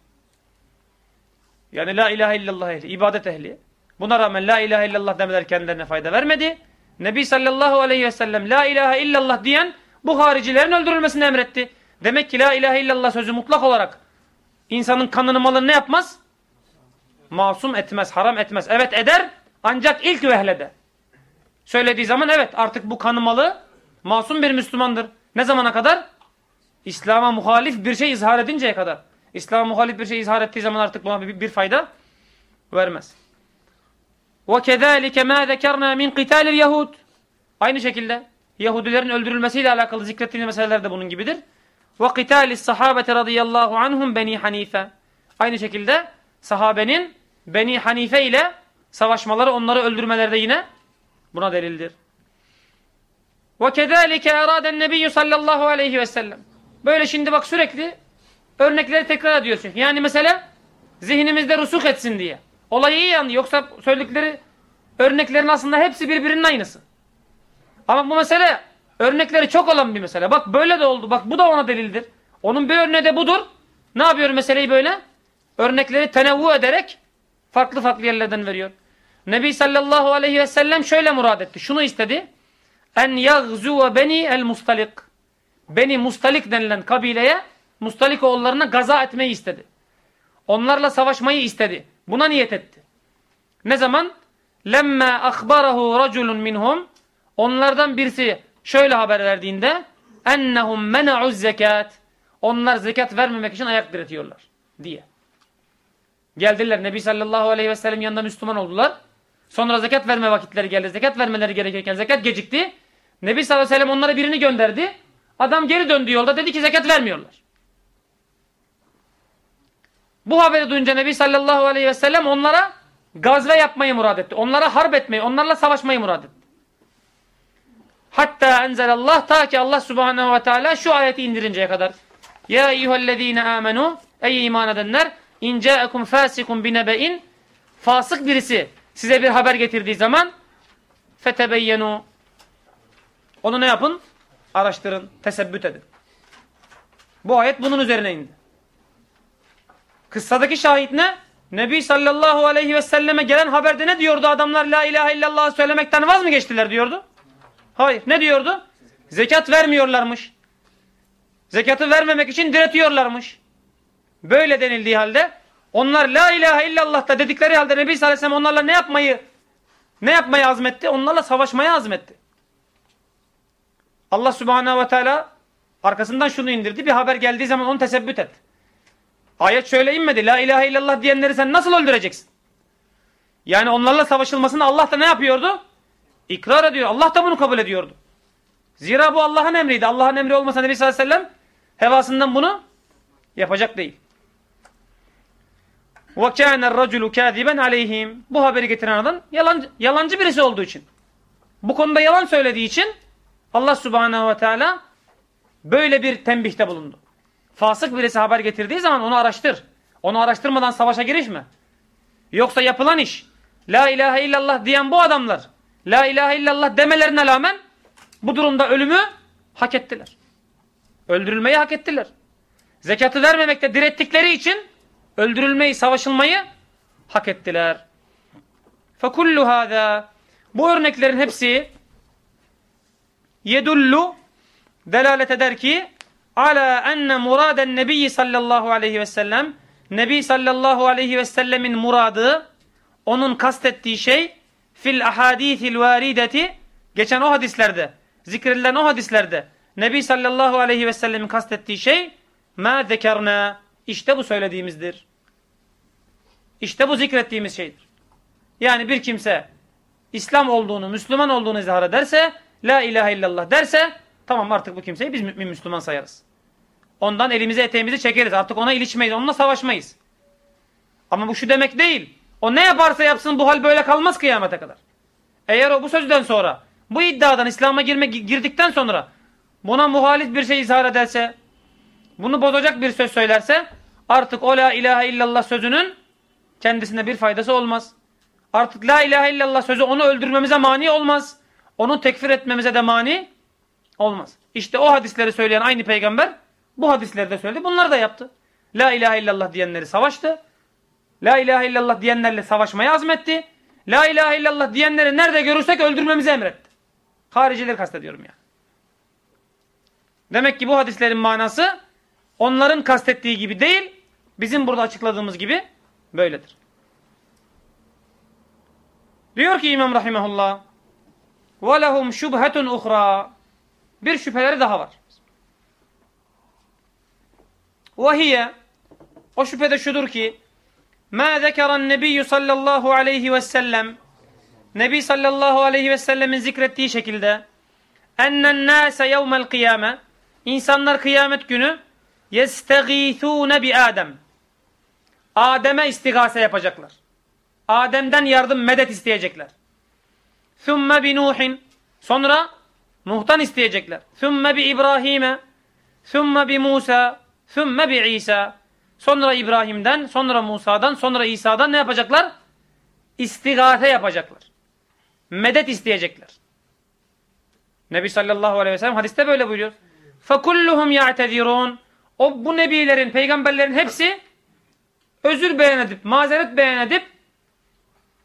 Yani la ilahe illallah ehli, ibadet ehli. Buna rağmen la ilahe illallah demeler kendilerine fayda vermedi. Nebi sallallahu aleyhi ve sellem la ilahe illallah diyen bu haricilerin öldürülmesini emretti. Demek ki la ilahe illallah sözü mutlak olarak insanın kanını malını ne yapmaz? Masum etmez, haram etmez. Evet eder ancak ilk vehlede. Söylediği zaman evet artık bu kanı malı masum bir Müslümandır. Ne zamana kadar? İslam'a muhalif bir şey izhar edinceye kadar. İslam'a muhalif bir şey izhar ettiği zaman artık buna bir, bir fayda vermez. وَكَذَٰلِكَ مَا ذَكَرْنَا مِنْ قِتَالِ الْيَهُودِ Aynı şekilde Yahudilerin öldürülmesiyle alakalı zikrettiğimiz meseleler de bunun gibidir. وَقِتَالِ الصَّحَابَةِ رَضِيَ اللّٰهُ عَنْهُمْ بَن۪ي Hanife Aynı şekilde sahabenin Beni Hanife ile savaşmaları, onları öldürmeleri de yine buna delildir. وَكَذَٰلِكَ اَرَادَ النَّبِيُّ sallallahu aleyhi ve sellem Böyle şimdi bak sürekli örnekleri tekrar ediyorsun. Yani mesela zihnimizde rusuk etsin diye. Olayı iyi anlıyor. Yoksa söyledikleri örneklerin aslında hepsi birbirinin aynısı. Ama bu mesele örnekleri çok olan bir mesele. Bak böyle de oldu. Bak bu da ona delildir. Onun bir örneği de budur. Ne yapıyor meseleyi böyle? Örnekleri tenevvu ederek farklı farklı yerlerden veriyor. Nebi sallallahu aleyhi ve sellem şöyle murad etti. Şunu istedi. En yagzuve beni el mustalik. Beni Mustalik denilen kabileye Mustalik oğullarına gaza etmeyi istedi. Onlarla savaşmayı istedi. Buna niyet etti. Ne zaman? Lemme akhbarahu raculun minhum Onlardan birisi şöyle haber verdiğinde ennehum mena'uz zekat onlar zekat vermemek için ayak diretiyorlar diye. Geldiler Nebi sallallahu aleyhi ve sellem yanında Müslüman oldular. Sonra zekat verme vakitleri geldi. Zekat vermeleri gerekirken zekat gecikti. Nebi sallallahu aleyhi ve sellem onlara birini gönderdi. Adam geri döndü yolda dedi ki zekat vermiyorlar. Bu haberi duyunca Nebi sallallahu aleyhi ve sellem onlara gazve yapmayı murad etti. Onlara harp etmeyi, onlarla savaşmayı murad etti. Hatta enzelallah ta ki Allah subhanehu ve teala şu ayeti indirinceye kadar. Ya eyyühellezine amenu ey iman edenler in ca'ekum fasikum binebe'in fasık birisi size bir haber getirdiği zaman fetebeyyenu onu ne yapın? Araştırın, tesebbüt edin. Bu ayet bunun üzerine indi. Kıssadaki şahit ne? Nebi sallallahu aleyhi ve selleme gelen haberde ne diyordu adamlar? La ilahe illallah söylemekten vaz mı geçtiler diyordu? Hayır. Ne diyordu? Zekat vermiyorlarmış. Zekatı vermemek için diretiyorlarmış. Böyle denildiği halde onlar la ilahe illallah da dedikleri halde Nebi sallallahu aleyhi ve sellem onlarla ne yapmayı ne yapmayı azmetti? Onlarla savaşmayı azmetti. Allah subhanehu ve teala arkasından şunu indirdi. Bir haber geldiği zaman onu tesebbüt et. Ayet şöyle inmedi. La ilahe illallah diyenleri sen nasıl öldüreceksin? Yani onlarla savaşılmasını Allah da ne yapıyordu? İkrar ediyor. Allah da bunu kabul ediyordu. Zira bu Allah'ın emriydi. Allah'ın emri olmasa Nebi sallallahu aleyhi ve sellem hevasından bunu yapacak değil. وَكَانَ الرَّجُلُ كَاذِبًا عَلَيْهِمْ Bu haberi getiren adam yalancı, yalancı birisi olduğu için. Bu konuda yalan söylediği için Allah subhanehu ve teala böyle bir tembihte bulundu. Fasık birisi haber getirdiği zaman onu araştır. Onu araştırmadan savaşa girişme. Yoksa yapılan iş La ilahe illallah diyen bu adamlar La ilahe illallah demelerine rağmen bu durumda ölümü hak ettiler. Öldürülmeyi hak ettiler. Zekatı vermemekte direttikleri için öldürülmeyi, savaşılmayı hak ettiler. فَكُلُّ هَذَا Bu örneklerin hepsi yedullu delalet eder ki ala enne muraden nebiyyi sallallahu aleyhi ve sellem Nebi sallallahu aleyhi ve sellemin muradı onun kastettiği şey fil ahadithil varideti geçen o hadislerde zikredilen o hadislerde Nebi sallallahu aleyhi ve sellemin kastettiği şey ma zekerna işte bu söylediğimizdir. İşte bu zikrettiğimiz şeydir. Yani bir kimse İslam olduğunu, Müslüman olduğunu izhar ederse, La ilahe illallah derse, tamam artık bu kimseyi biz mümin Müslüman sayarız. Ondan elimizi eteğimizi çekeriz. Artık ona ilişmeyiz. Onunla savaşmayız. Ama bu şu demek değil. O ne yaparsa yapsın bu hal böyle kalmaz kıyamete kadar. Eğer o bu sözden sonra bu iddiadan İslam'a girme girdikten sonra buna muhalif bir şey izhar ederse bunu bozacak bir söz söylerse artık o la ilahe illallah sözünün kendisine bir faydası olmaz. Artık la ilahe illallah sözü onu öldürmemize mani olmaz. Onu tekfir etmemize de mani olmaz. İşte o hadisleri söyleyen aynı peygamber bu hadisleri de söyledi. Bunları da yaptı. La ilahe illallah diyenleri savaştı. La ilahe illallah diyenlerle savaşmaya azmetti. La ilahe illallah diyenleri nerede görürsek öldürmemizi emretti. Haricileri kastediyorum yani. Demek ki bu hadislerin manası onların kastettiği gibi değil, bizim burada açıkladığımız gibi böyledir. Diyor ki İmam Rahimahullah ve lehum şubhetun uhra. Bir şüpheleri daha var. Ve hiye o şüphe de şudur ki ma zekeren nebiyyü sallallahu aleyhi ve sellem Nebi sallallahu aleyhi ve sellemin zikrettiği şekilde ennen nase yevmel kıyame insanlar kıyamet günü yestegîthûne bi Adem Adem'e istigase yapacaklar. Adem'den yardım medet isteyecekler. Thumme bi Nuhin sonra Nuh'tan isteyecekler. Thumme bi İbrahim'e thumme bi Musa thumme bi İsa sonra İbrahim'den sonra Musa'dan sonra İsa'dan ne yapacaklar? İstigase yapacaklar. Medet isteyecekler. Nebi sallallahu aleyhi ve sellem hadiste böyle buyuruyor. فَكُلُّهُمْ يَعْتَذِرُونَ O bu nebilerin, peygamberlerin hepsi özür beyan edip, mazeret beyan edip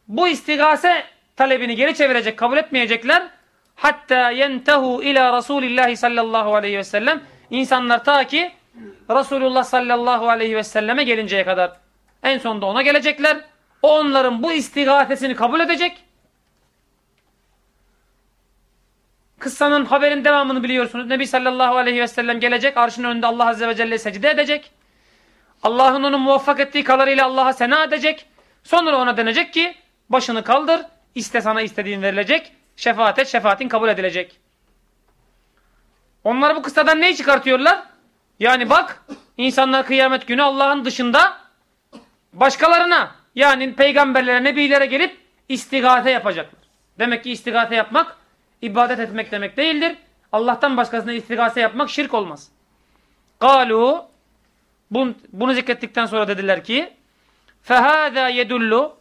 bu istigase talebini geri çevirecek, kabul etmeyecekler. Hatta yentehu ila Resulillahi sallallahu aleyhi ve sellem insanlar ta ki Resulullah sallallahu aleyhi ve selleme gelinceye kadar en sonunda ona gelecekler. O onların bu istigasesini kabul edecek. Kıssanın haberin devamını biliyorsunuz. Nebi sallallahu aleyhi ve sellem gelecek. Arşın önünde Allah azze ve celle secde edecek. Allah'ın onu muvaffak ettiği kadarıyla Allah'a sena edecek. Sonra ona denecek ki başını kaldır. İste sana istediğin verilecek. Şefaat et. Şefaatin kabul edilecek. Onlar bu kıssadan neyi çıkartıyorlar? Yani bak insanlar kıyamet günü Allah'ın dışında başkalarına yani peygamberlere, nebilere gelip istigate yapacaklar. Demek ki istigate yapmak ibadet etmek demek değildir. Allah'tan başkasına istigase yapmak şirk olmaz. Galu bunu zikrettikten sonra dediler ki fehâzâ yedullu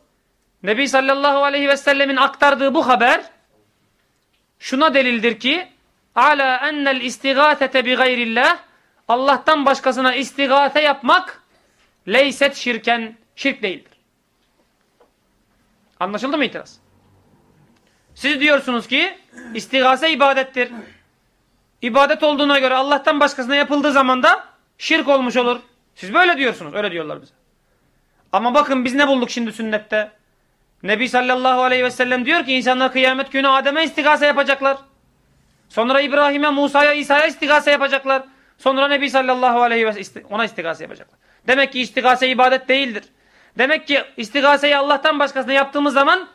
Nebi sallallahu aleyhi ve sellemin aktardığı bu haber şuna delildir ki ala ennel istigâsete bi gayrillah Allah'tan başkasına istigâse yapmak leyset şirken şirk değildir. Anlaşıldı mı itiraz? Siz diyorsunuz ki istigase ibadettir. İbadet olduğuna göre Allah'tan başkasına yapıldığı zaman da şirk olmuş olur. Siz böyle diyorsunuz. Öyle diyorlar bize. Ama bakın biz ne bulduk şimdi sünnette? Nebi sallallahu aleyhi ve sellem diyor ki insanlar kıyamet günü Adem'e istigase yapacaklar. Sonra İbrahim'e, Musa'ya, İsa'ya istigase yapacaklar. Sonra Nebi sallallahu aleyhi ve sellem ona istigase yapacaklar. Demek ki istigase ibadet değildir. Demek ki istigaseyi Allah'tan başkasına yaptığımız zaman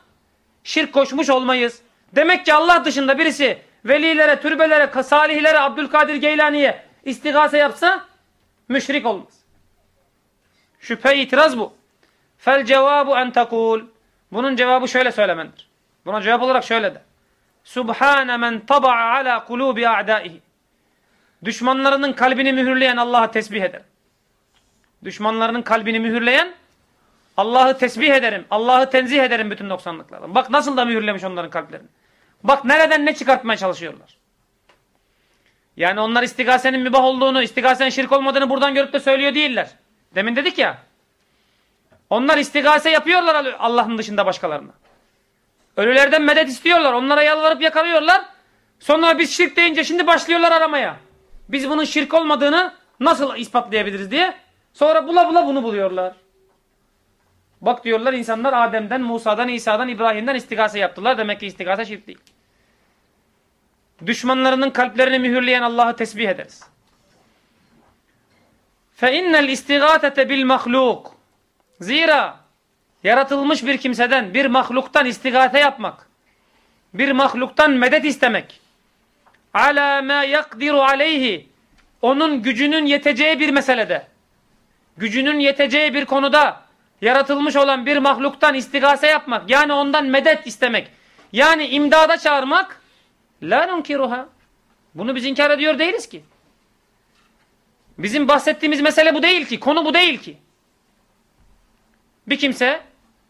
şirk koşmuş olmayız. Demek ki Allah dışında birisi velilere, türbelere, salihlere, Abdülkadir Geylani'ye istigase yapsa müşrik olmaz. Şüphe itiraz bu. Fel cevabu en tekul. Bunun cevabı şöyle söylemendir. Buna cevap olarak şöyle de. Subhane men taba'a ala kulubi a'daihi. Düşmanlarının kalbini mühürleyen Allah'a tesbih eder. Düşmanlarının kalbini mühürleyen Allah'ı tesbih ederim. Allah'ı tenzih ederim bütün noksanlıklardan. Bak nasıl da mühürlemiş onların kalplerini. Bak nereden ne çıkartmaya çalışıyorlar. Yani onlar istigasenin mübah olduğunu, istigasenin şirk olmadığını buradan görüp de söylüyor değiller. Demin dedik ya. Onlar istigase yapıyorlar Allah'ın dışında başkalarına. Ölülerden medet istiyorlar. Onlara yalvarıp yakalıyorlar. Sonra biz şirk deyince şimdi başlıyorlar aramaya. Biz bunun şirk olmadığını nasıl ispatlayabiliriz diye. Sonra bula bula bunu buluyorlar. Bak diyorlar insanlar Adem'den, Musa'dan, İsa'dan, İbrahim'den istigase yaptılar. Demek ki istigase şirk değil. Düşmanlarının kalplerini mühürleyen Allah'ı tesbih ederiz. فَاِنَّ الْاِسْتِغَاتَةَ بِالْمَخْلُوقِ Zira yaratılmış bir kimseden, bir mahluktan istigate yapmak, bir mahluktan medet istemek, ala ma yakdiru aleyhi onun gücünün yeteceği bir meselede, gücünün yeteceği bir konuda yaratılmış olan bir mahluktan istigase yapmak, yani ondan medet istemek, yani imdada çağırmak, la nunkiruha. Bunu biz inkar ediyor değiliz ki. Bizim bahsettiğimiz mesele bu değil ki, konu bu değil ki. Bir kimse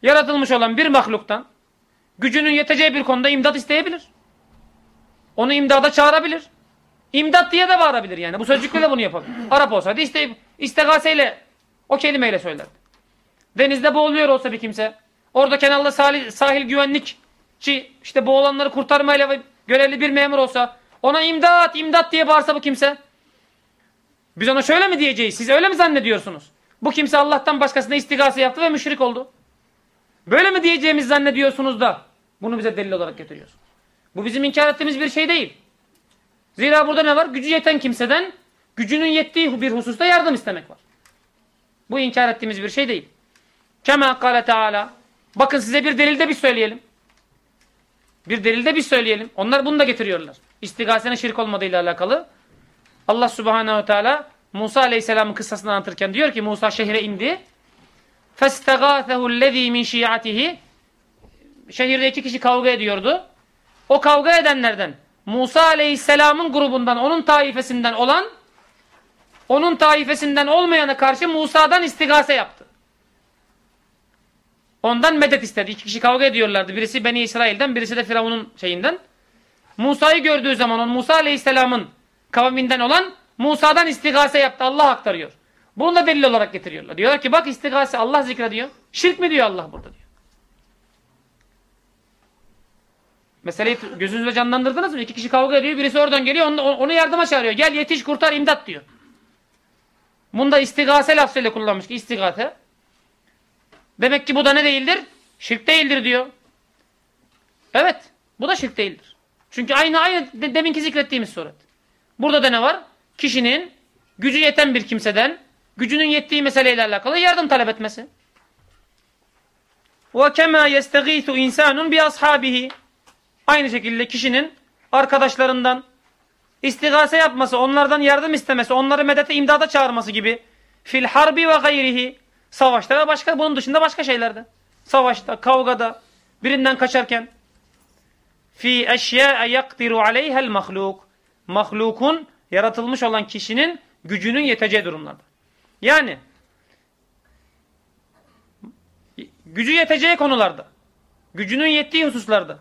yaratılmış olan bir mahluktan gücünün yeteceği bir konuda imdat isteyebilir. Onu imdada çağırabilir. İmdat diye de bağırabilir yani. Bu sözcükle de bunu yapabilir. Arap olsaydı iste, istegaseyle o kelimeyle söylerdi. Denizde boğuluyor olsa bir kimse. Orada kenarda sahil, sahil güvenlikçi işte boğulanları kurtarmayla görevli bir memur olsa ona imdat imdat diye bağırsa bu kimse. Biz ona şöyle mi diyeceğiz? Siz öyle mi zannediyorsunuz? Bu kimse Allah'tan başkasına istigase yaptı ve müşrik oldu. Böyle mi diyeceğimiz zannediyorsunuz da bunu bize delil olarak getiriyorsunuz? Bu bizim inkar ettiğimiz bir şey değil. Zira burada ne var? Gücü yeten kimseden gücünün yettiği bir hususta yardım istemek var. Bu inkar ettiğimiz bir şey değil. Kema kâle teâlâ. Bakın size bir delilde bir söyleyelim. Bir delilde bir söyleyelim. Onlar bunu da getiriyorlar. İstigasenin şirk olmadığıyla alakalı. Allah subhanehu teala Musa aleyhisselamın kıssasını anlatırken diyor ki Musa şehre indi. فَاسْتَغَاثَهُ الَّذ۪ي مِنْ شِيعَتِهِ Şehirde iki kişi kavga ediyordu. O kavga edenlerden Musa aleyhisselamın grubundan, onun taifesinden olan, onun taifesinden olmayana karşı Musa'dan istigase yaptı. Ondan medet istedi. İki kişi kavga ediyorlardı. Birisi Beni İsrail'den, birisi de Firavun'un şeyinden. Musa'yı gördüğü zaman on Musa aleyhisselamın kavminden olan Musa'dan istigase yaptı. Allah aktarıyor. Bunu da delil olarak getiriyorlar. Diyorlar ki bak istigase Allah zikrediyor. Şirk mi diyor Allah burada diyor. Meseleyi gözünüzde canlandırdınız mı? İki kişi kavga ediyor. Birisi oradan geliyor. Onu, onu yardıma çağırıyor. Gel yetiş kurtar imdat diyor. Bunda istigase lafzıyla kullanmış ki istigase. Demek ki bu da ne değildir? Şirk değildir diyor. Evet. Bu da şirk değildir. Çünkü aynı aynı deminki zikrettiğimiz suret. Burada da ne var? Kişinin gücü yeten bir kimseden gücünün yettiği meseleyle alakalı yardım talep etmesi. وَكَمَا يَسْتَغِيثُ اِنْسَانٌ بِأَصْحَابِهِ Aynı şekilde kişinin arkadaşlarından istigase yapması, onlardan yardım istemesi, onları medete imdada çağırması gibi fil harbi ve gayrihi savaşta ve başka bunun dışında başka şeylerde. Savaşta, kavgada, birinden kaçarken fi eşya yakdiru aleyhel mahluk. Mahlukun yaratılmış olan kişinin gücünün yeteceği durumlarda. Yani gücü yeteceği konularda, gücünün yettiği hususlarda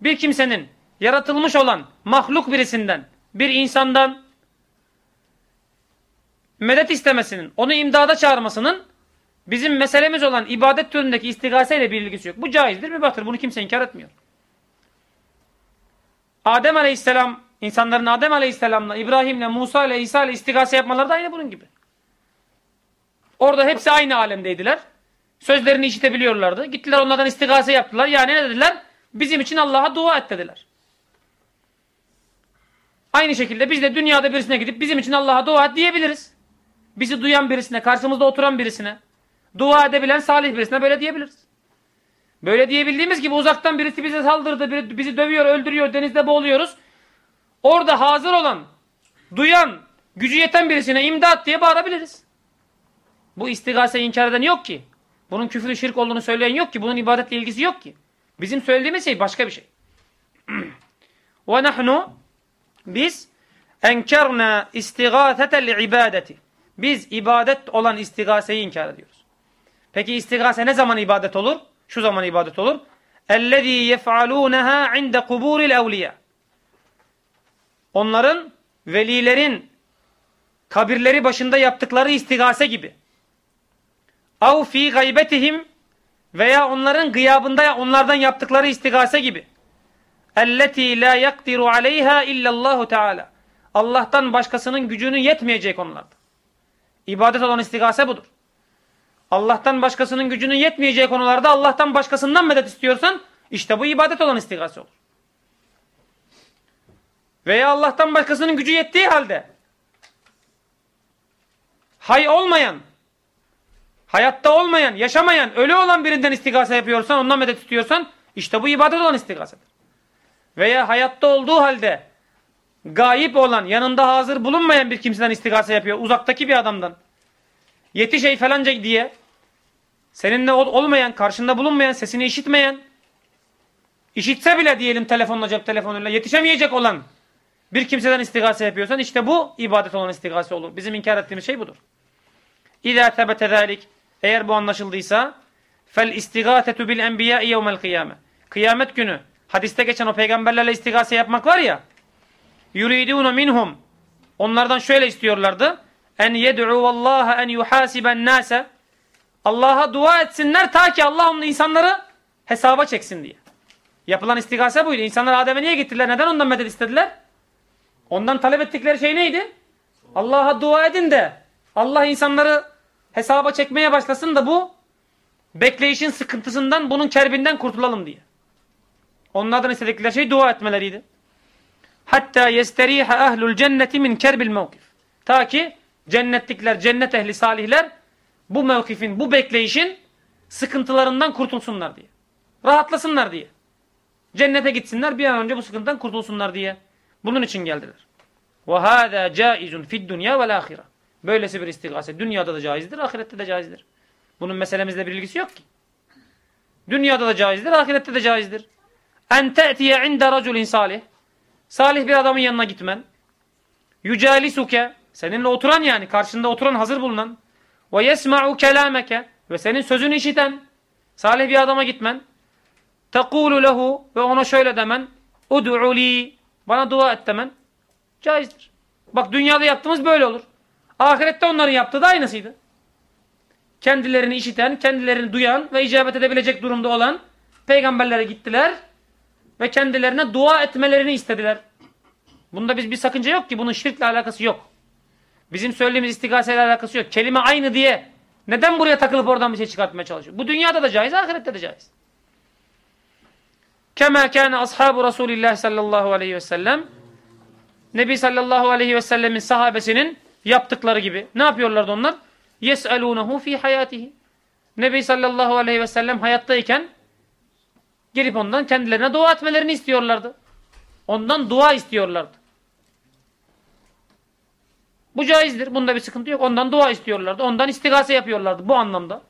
bir kimsenin yaratılmış olan mahluk birisinden, bir insandan medet istemesinin, onu imdada çağırmasının bizim meselemiz olan ibadet türündeki istigaseyle bir ilgisi yok. Bu caizdir, mübahtır. Bunu kimse inkar etmiyor. Adem aleyhisselam, insanların Adem aleyhisselamla, İbrahim'le, Musa ile, İsa ile istigase yapmaları da aynı bunun gibi. Orada hepsi aynı alemdeydiler. Sözlerini işitebiliyorlardı. Gittiler onlardan istigase yaptılar. Yani ne dediler? Bizim için Allah'a dua et dediler. Aynı şekilde biz de dünyada birisine gidip bizim için Allah'a dua et diyebiliriz. Bizi duyan birisine, karşımızda oturan birisine, dua edebilen salih birisine böyle diyebiliriz. Böyle diyebildiğimiz gibi uzaktan birisi bize saldırdı, bizi dövüyor, öldürüyor, denizde boğuluyoruz orada hazır olan, duyan, gücü yeten birisine imdat diye bağırabiliriz. Bu istigase inkar eden yok ki. Bunun küfürü şirk olduğunu söyleyen yok ki. Bunun ibadetle ilgisi yok ki. Bizim söylediğimiz şey başka bir şey. *clears throat* Ve nahnu biz enkerna istigasetel ibadeti. Biz ibadet olan istigaseyi inkar ediyoruz. Peki istigase ne zaman ibadet olur? Şu zaman ibadet olur. Ellezî yef'alûneha inde kubûril evliyâ. Onların velilerin kabirleri başında yaptıkları istigase gibi. Av fi gaybetihim veya onların gıyabında onlardan yaptıkları istigase gibi. Elleti la yakdiru aleyha illallahu teala. Allah'tan başkasının gücünün yetmeyecek onlarda. İbadet olan istigase budur. Allah'tan başkasının gücünün yetmeyeceği konularda Allah'tan başkasından medet istiyorsan işte bu ibadet olan istigase olur. Veya Allah'tan başkasının gücü yettiği halde hay olmayan hayatta olmayan, yaşamayan, ölü olan birinden istigase yapıyorsan, ondan medet istiyorsan işte bu ibadet olan istigasedir. Veya hayatta olduğu halde gayip olan, yanında hazır bulunmayan bir kimseden istigase yapıyor. Uzaktaki bir adamdan. Yetiş ey falanca diye. Seninle olmayan, karşında bulunmayan, sesini işitmeyen, işitse bile diyelim telefonla, cep telefonuyla yetişemeyecek olan bir kimseden istigase yapıyorsan işte bu ibadet olan istigase olur. Bizim inkar ettiğimiz şey budur. İzâ tebete zâlik eğer bu anlaşıldıysa fel istigâtetu bil enbiyâi yevmel kıyâme. Kıyamet günü hadiste geçen o peygamberlerle istigase yapmak var ya yuridûne minhum onlardan şöyle istiyorlardı en yed'u Allah en yuhasiben nase Allah'a dua etsinler ta ki Allah onun insanları hesaba çeksin diye. Yapılan istigase buydu. İnsanlar Adem'e niye gittiler? Neden ondan medet istediler? Ondan talep ettikleri şey neydi? Allah'a dua edin de Allah insanları hesaba çekmeye başlasın da bu bekleyişin sıkıntısından bunun kerbinden kurtulalım diye. Onlardan istedikleri şey dua etmeleriydi. Hatta yesteriha ahlul cenneti min kerbil mevkif. Ta ki cennetlikler, cennet ehli salihler bu mevkifin, bu bekleyişin sıkıntılarından kurtulsunlar diye. Rahatlasınlar diye. Cennete gitsinler bir an önce bu sıkıntıdan kurtulsunlar diye. Bunun için geldiler. وَهَذَا جَائِزٌ فِي الدُّنْيَا وَالْآخِرَةِ Böylesi bir istigase dünyada da caizdir, ahirette de caizdir. Bunun meselemizle bir ilgisi yok ki. Dünyada da caizdir, ahirette de caizdir. En te'tiye inde raculin salih. Salih bir adamın yanına gitmen. Yücalisuke. Seninle oturan yani karşında oturan hazır bulunan. Ve yesma'u kelameke. Ve senin sözünü işiten. Salih bir adama gitmen. Tekulu lehu. Ve ona şöyle demen. Ud'u li. bana dua et demen. Caizdir. Bak dünyada yaptığımız böyle olur. Ahirette onların yaptığı da aynısıydı. Kendilerini işiten, kendilerini duyan ve icabet edebilecek durumda olan peygamberlere gittiler ve kendilerine dua etmelerini istediler. Bunda biz bir sakınca yok ki. Bunun şirkle alakası yok. Bizim söylediğimiz istigaseyle alakası yok. Kelime aynı diye neden buraya takılıp oradan bir şey çıkartmaya çalışıyor? Bu dünyada da caiz, ahirette de caiz. Kema kâne ashabu Resulillah sallallahu aleyhi ve sellem Nebi sallallahu aleyhi ve sellemin sahabesinin yaptıkları gibi. Ne yapıyorlardı onlar? Yes'alûnehu fi hayatihi. Nebi sallallahu aleyhi ve sellem hayattayken gelip ondan kendilerine dua etmelerini istiyorlardı. Ondan dua istiyorlardı. Bu caizdir. Bunda bir sıkıntı yok. Ondan dua istiyorlardı. Ondan istigase yapıyorlardı. Bu anlamda.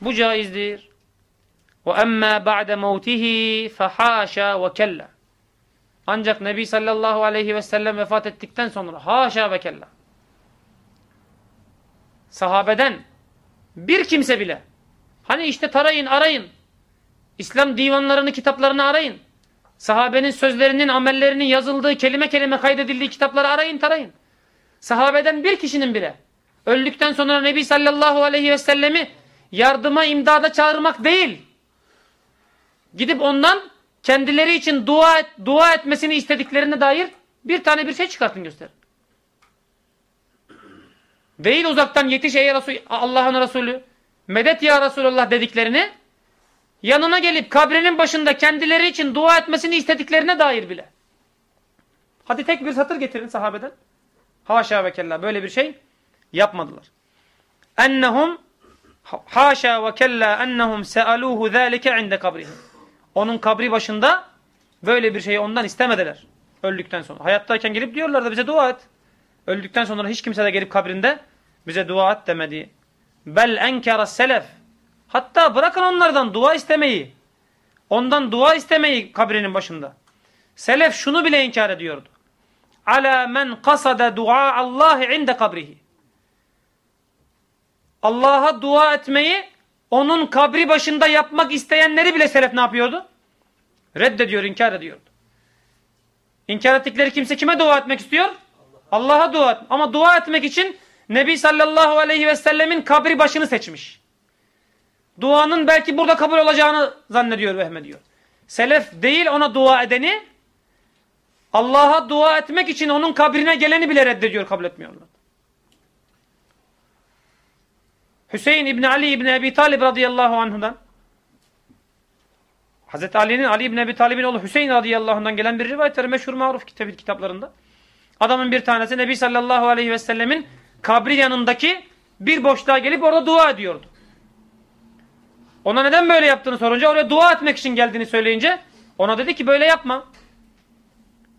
Bu caizdir. وَاَمَّا بَعْدَ مَوْتِهِ فَحَاشَا وَكَلَّا Ancak Nebi sallallahu aleyhi ve sellem vefat ettikten sonra haşa ve kella sahabeden bir kimse bile hani işte tarayın arayın İslam divanlarını kitaplarını arayın sahabenin sözlerinin amellerinin yazıldığı kelime kelime kaydedildiği kitapları arayın tarayın sahabeden bir kişinin bile öldükten sonra Nebi sallallahu aleyhi ve sellemi yardıma imdada çağırmak değil gidip ondan kendileri için dua et, dua etmesini istediklerine dair bir tane bir şey çıkartın gösterin. Değil uzaktan yetiş ey Allah'ın Resulü, medet ya Resulullah dediklerini, yanına gelip kabrinin başında kendileri için dua etmesini istediklerine dair bile. Hadi tek bir satır getirin sahabeden. Haşa ve kella böyle bir şey yapmadılar. Ennehum haşa ve kella ennehum sealuhu zâlike inde kabrihim. Onun kabri başında böyle bir şeyi ondan istemediler. Öldükten sonra. Hayattayken gelip diyorlar da bize dua et. Öldükten sonra hiç kimse de gelip kabrinde bize dua et demedi. Bel enkara selef. Hatta bırakın onlardan dua istemeyi. Ondan dua istemeyi kabrinin başında. Selef şunu bile inkar ediyordu. Ala men kasada dua Allah inde kabrihi. Allah'a dua etmeyi onun kabri başında yapmak isteyenleri bile selef ne yapıyordu? Reddediyor, inkar ediyordu. İnkar ettikleri kimse kime dua etmek istiyor? Allah'a dua et. Ama dua etmek için Nebi sallallahu aleyhi ve sellemin kabri başını seçmiş. Duanın belki burada kabul olacağını zannediyor, vehmediyor. Selef değil ona dua edeni, Allah'a dua etmek için onun kabrine geleni bile reddediyor, kabul etmiyorlar. Hüseyin İbni Ali İbni Ebi Talib radıyallahu anhudan Hazreti Ali'nin Ali İbni Ebi Talib'in oğlu Hüseyin radıyallahu anh'dan gelen bir rivayetleri meşhur maruf kitabı kitaplarında. Adamın bir tanesi Nebi sallallahu aleyhi ve sellemin kabri yanındaki bir boşluğa gelip orada dua ediyordu. Ona neden böyle yaptığını sorunca oraya dua etmek için geldiğini söyleyince ona dedi ki böyle yapma.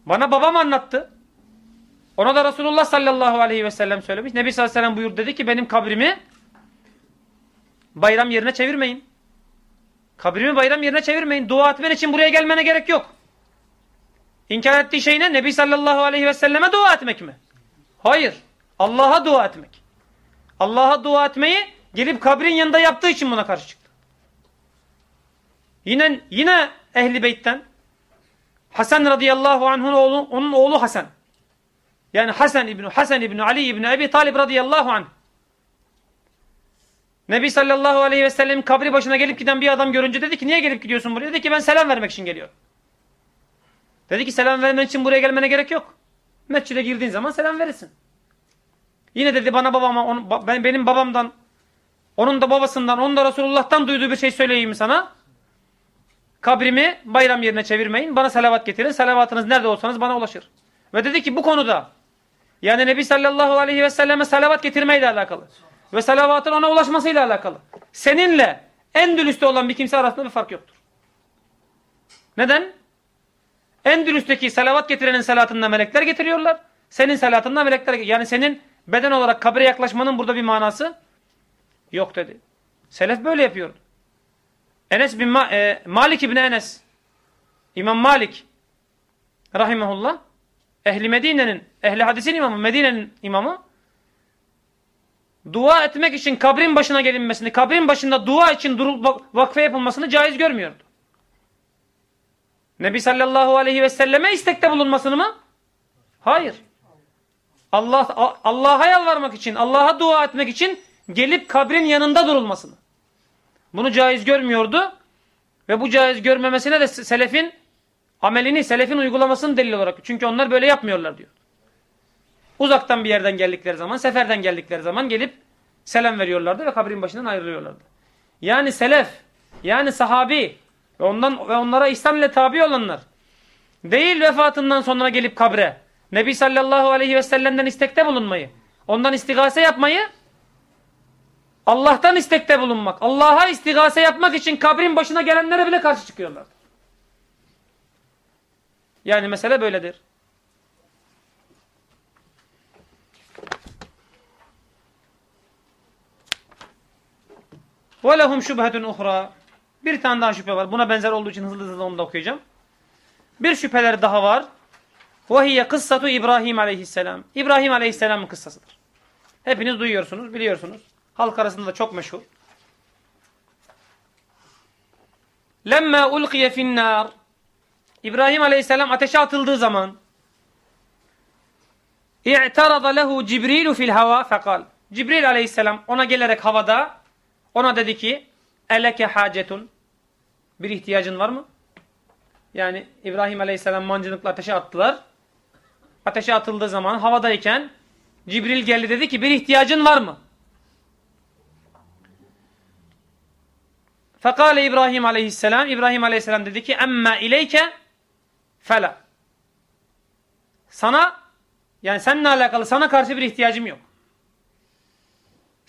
Bana babam anlattı. Ona da Resulullah sallallahu aleyhi ve sellem söylemiş. Nebi sallallahu aleyhi ve sellem buyurdu dedi ki benim kabrimi bayram yerine çevirmeyin. Kabrimi bayram yerine çevirmeyin. Dua etmen için buraya gelmene gerek yok. İnkar ettiği şey ne? Nebi sallallahu aleyhi ve selleme dua etmek mi? Hayır. Allah'a dua etmek. Allah'a dua etmeyi gelip kabrin yanında yaptığı için buna karşı çıktı. Yine yine ehli beytten Hasan radıyallahu anh'un oğlu onun oğlu Hasan. Yani Hasan İbni Hasan İbni Ali İbni Ebi Talib radıyallahu anh. Nebi sallallahu aleyhi ve sellem kabri başına gelip giden bir adam görünce dedi ki niye gelip gidiyorsun buraya? Dedi ki ben selam vermek için geliyorum. Dedi ki selam vermen için buraya gelmene gerek yok. Mescide girdiğin zaman selam verirsin. Yine dedi bana babama, on, ben, benim babamdan, onun da babasından, onun da Resulullah'tan duyduğu bir şey söyleyeyim sana? Kabrimi bayram yerine çevirmeyin. Bana salavat getirin. Salavatınız nerede olsanız bana ulaşır. Ve dedi ki bu konuda yani Nebi sallallahu aleyhi ve selleme salavat getirmeyle alakalı ve salavatın ona ulaşmasıyla alakalı. Seninle Endülüs'te olan bir kimse arasında bir fark yoktur. Neden? Endülüs'teki salavat getirenin salatında melekler getiriyorlar. Senin salatında melekler yani senin beden olarak kabre yaklaşmanın burada bir manası yok dedi. Selef böyle yapıyordu. Enes bin Ma e, Malik İbni Enes İmam Malik rahimahullah ehli Medine'nin ehli hadisin imamı Medine'nin imamı dua etmek için kabrin başına gelinmesini, kabrin başında dua için durup vakfe yapılmasını caiz görmüyordu. Nebi sallallahu aleyhi ve selleme istekte bulunmasını mı? Hayır. Allah Allah'a yalvarmak için, Allah'a dua etmek için gelip kabrin yanında durulmasını. Bunu caiz görmüyordu. Ve bu caiz görmemesine de selefin amelini, selefin uygulamasını delil olarak. Çünkü onlar böyle yapmıyorlar diyor. Uzaktan bir yerden geldikleri zaman, seferden geldikleri zaman gelip selam veriyorlardı ve kabrin başından ayrılıyorlardı. Yani selef, yani sahabi ve ondan ve onlara İslam ile tabi olanlar değil vefatından sonra gelip kabre Nebi sallallahu aleyhi ve sellem'den istekte bulunmayı, ondan istigase yapmayı Allah'tan istekte bulunmak, Allah'a istigase yapmak için kabrin başına gelenlere bile karşı çıkıyorlar. Yani mesele böyledir. Ve lehum şübhetun uhra. Bir tane daha şüphe var. Buna benzer olduğu için hızlı hızlı onu da okuyacağım. Bir şüpheler daha var. Ve hiye kıssatu İbrahim aleyhisselam. İbrahim aleyhisselamın kıssasıdır. Hepiniz duyuyorsunuz, biliyorsunuz. Halk arasında da çok meşhur. Lemme ulkiye finnar. İbrahim aleyhisselam ateşe atıldığı zaman İ'tarada lehu Cibrilu fil hava fekal. Cibril aleyhisselam ona gelerek havada ona dedi ki eleke hacetun bir ihtiyacın var mı? Yani İbrahim Aleyhisselam mancınıkla ateşe attılar. Ateşe atıldığı zaman havadayken Cibril geldi dedi ki bir ihtiyacın var mı? Fekale İbrahim aleyhisselam, İbrahim aleyhisselam dedi ki emme ileyke fela. Sana, yani seninle alakalı sana karşı bir ihtiyacım yok.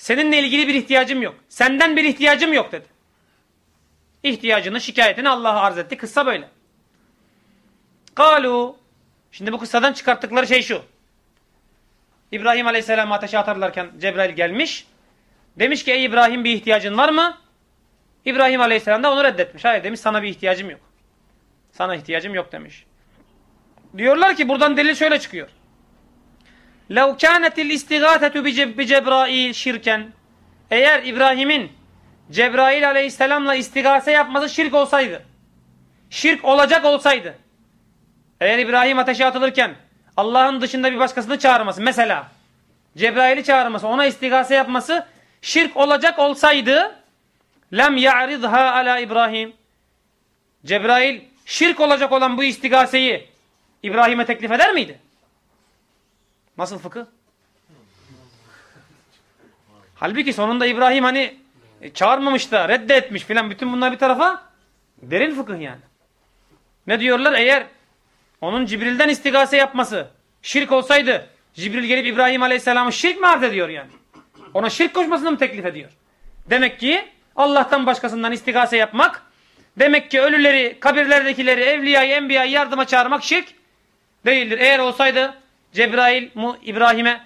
Seninle ilgili bir ihtiyacım yok. Senden bir ihtiyacım yok dedi. İhtiyacını, şikayetini Allah'a arz etti. Kıssa böyle. Kalu. Şimdi bu kıssadan çıkarttıkları şey şu. İbrahim Aleyhisselam'ı ateşe atarlarken Cebrail gelmiş. Demiş ki ey İbrahim bir ihtiyacın var mı? İbrahim Aleyhisselam da onu reddetmiş. Hayır demiş sana bir ihtiyacım yok. Sana ihtiyacım yok demiş. Diyorlar ki buradan delil şöyle çıkıyor. لَوْ كَانَتِ الْاِسْتِغَاثَةُ بِجَبْرَائِيلْ şirken Eğer İbrahim'in Cebrail aleyhisselamla istigase yapması şirk olsaydı, şirk olacak olsaydı, eğer İbrahim ateşe atılırken Allah'ın dışında bir başkasını çağırması, mesela Cebrail'i çağırması, ona istigase yapması şirk olacak olsaydı, lem ya'ridha ala İbrahim. Cebrail şirk olacak olan bu istigaseyi İbrahim'e teklif eder miydi? Nasıl fıkıh? Halbuki sonunda İbrahim hani e, çağırmamış da reddetmiş filan bütün bunlar bir tarafa derin fıkıh yani. Ne diyorlar? Eğer onun Cibril'den istigase yapması şirk olsaydı Cibril gelip İbrahim Aleyhisselam'ı şirk mi arz ediyor yani? Ona şirk koşmasını mı teklif ediyor? Demek ki Allah'tan başkasından istigase yapmak, demek ki ölüleri, kabirlerdekileri, evliyayı, enbiyayı yardıma çağırmak şirk Değildir. Eğer olsaydı Cebrail İbrahim'e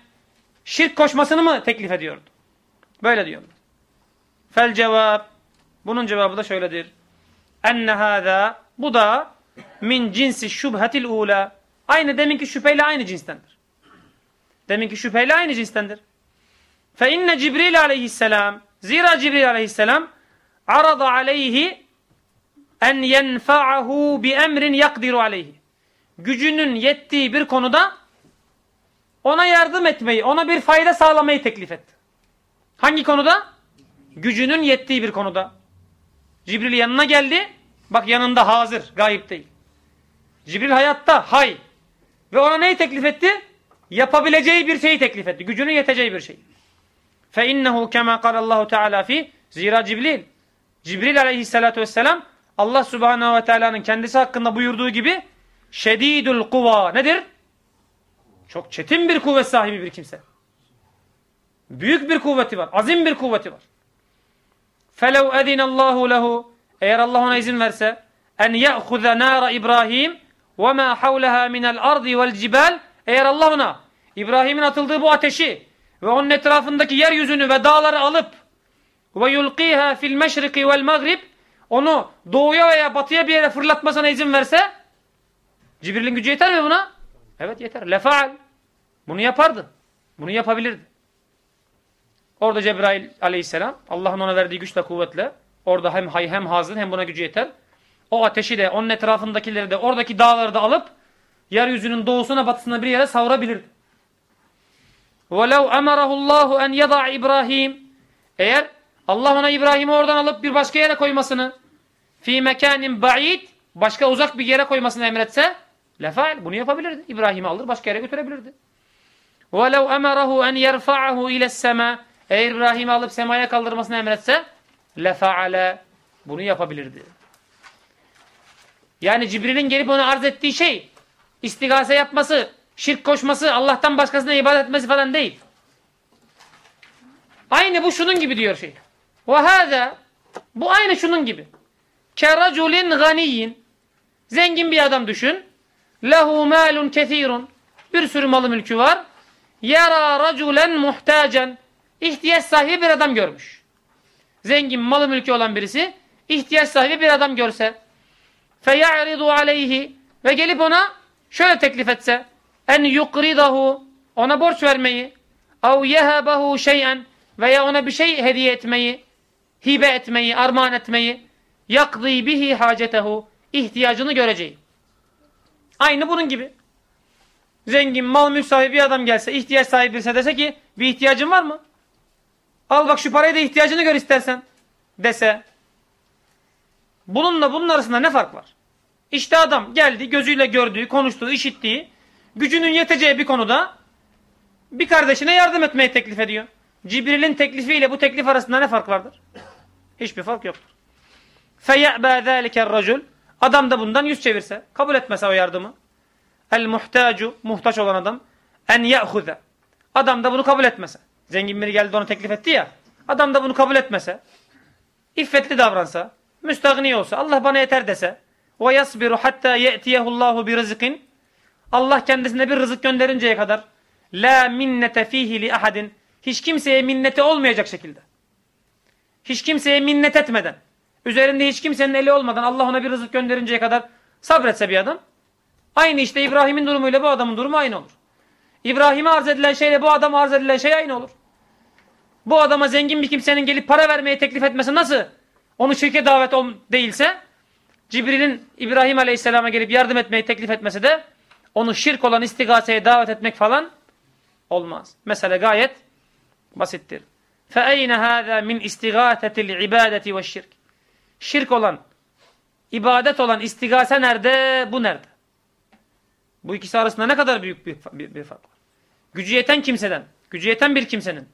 şirk koşmasını mı teklif ediyordu? Böyle diyor. Fel cevap. Bunun cevabı da şöyledir. Enne hâzâ. Bu da min cinsi şubhetil ula. Aynı deminki şüpheyle aynı cinstendir. Deminki şüpheyle aynı cinstendir. Fe inne Cibril aleyhisselam. Zira Cibril aleyhisselam arada aleyhi en yenfa'ahu bi emrin yakdiru aleyhi. Gücünün yettiği bir konuda ona yardım etmeyi, ona bir fayda sağlamayı teklif etti. Hangi konuda? Gücünün yettiği bir konuda. Cibril yanına geldi. Bak yanında hazır, gayip değil. Cibril hayatta, hay. Ve ona neyi teklif etti? Yapabileceği bir şeyi teklif etti. Gücünün yeteceği bir şey. Fe innehu kema Allahu Teala fi zira Cibril. Cibril aleyhissalatu vesselam Allah subhanahu ve teala'nın kendisi hakkında buyurduğu gibi şedidül kuva nedir? Çok çetin bir kuvvet sahibi bir kimse. Büyük bir kuvveti var. Azim bir kuvveti var. فَلَوْ اَذِنَ اللّٰهُ لَهُ Eğer Allah ona izin verse en يَأْخُذَ نَارَ İbrahim وَمَا حَوْلَهَا مِنَ الْأَرْضِ وَالْجِبَالِ Eğer Allah ona İbrahim'in atıldığı bu ateşi ve onun etrafındaki yeryüzünü ve dağları alıp ve yulqiha fil meşriki vel mağrib onu doğuya veya batıya bir yere fırlatmasına izin verse Cibril'in gücü yeter mi buna? Evet yeter. Lefaal. Bunu yapardı. Bunu yapabilirdi. Orada Cebrail aleyhisselam Allah'ın ona verdiği güçle kuvvetle orada hem hay hem hazır hem buna gücü yeter. O ateşi de onun etrafındakileri de oradaki dağları da alıp yeryüzünün doğusuna batısına bir yere savurabilirdi. وَلَوْ اَمَرَهُ اللّٰهُ اَنْ يَضَعْ İbrahim Eğer Allah ona İbrahim'i oradan alıp bir başka yere koymasını fi mekanin ba'id başka uzak bir yere koymasını emretse lefail bunu yapabilirdi. İbrahim'i alır başka yere götürebilirdi. وَلَوْ اَمَرَهُ اَنْ يَرْفَعَهُ اِلَى السَّمَا Eğer İbrahim'i alıp semaya kaldırmasını emretse lefaale bunu yapabilirdi. Yani Cibril'in gelip ona arz ettiği şey istigase yapması, şirk koşması, Allah'tan başkasına ibadet etmesi falan değil. Aynı bu şunun gibi diyor şey. Ve hâzâ bu aynı şunun gibi. Keraculin ganiyin zengin bir adam düşün. Lehu malun kethirun bir sürü malı mülkü var. Yara raculen muhtacen ihtiyaç sahibi bir adam görmüş. Zengin malı mülkü olan birisi ihtiyaç sahibi bir adam görse feya'ridu aleyhi ve gelip ona şöyle teklif etse en yukridahu ona borç vermeyi av yehabahu şey'en veya ona bir şey hediye etmeyi hibe etmeyi, armağan etmeyi yakdı bihi hacetehu ihtiyacını göreceği. Aynı bunun gibi. Zengin, mal mülk sahibi bir adam gelse, ihtiyaç sahibi ise dese ki bir ihtiyacın var mı? Al bak şu parayı da ihtiyacını gör istersen dese. Bununla bunun arasında ne fark var? İşte adam geldi gözüyle gördüğü, konuştuğu, işittiği, gücünün yeteceği bir konuda bir kardeşine yardım etmeyi teklif ediyor. Cibril'in teklifiyle bu teklif arasında ne fark vardır? Hiçbir fark yoktur. فَيَعْبَى ذَٰلِكَ الرَّجُلُ Adam da bundan yüz çevirse, kabul etmese o yardımı. El muhtacu, muhtaç olan adam. En ye'huze. Adam da bunu kabul etmese. Zengin biri geldi onu teklif etti ya. Adam da bunu kabul etmese. İffetli davransa. Müstahni olsa. Allah bana yeter dese. Ve yasbiru hatta ye'tiyehullahu bi rızıkin. Allah kendisine bir rızık gönderinceye kadar. La minnete fihi li ahadin. Hiç kimseye minneti olmayacak şekilde. Hiç kimseye minnet etmeden. Üzerinde hiç kimsenin eli olmadan Allah ona bir rızık gönderinceye kadar sabretse bir adam. Aynı işte İbrahim'in durumuyla bu adamın durumu aynı olur. İbrahim'e arz edilen şeyle bu adama arz edilen şey aynı olur. Bu adama zengin bir kimsenin gelip para vermeye teklif etmesi nasıl? Onu şirke davet değilse Cibril'in İbrahim Aleyhisselam'a gelip yardım etmeyi teklif etmesi de onu şirk olan istigaseye davet etmek falan olmaz. Mesela gayet basittir. فَاَيْنَ هَذَا مِنْ اِسْتِغَاثَةِ الْعِبَادَةِ وَالشِّرْكِ Şirk olan, ibadet olan istigase nerede? Bu nerede? Bu ikisi arasında ne kadar büyük bir, bir, bir fark var. Gücü yeten kimseden, gücü yeten bir kimsenin,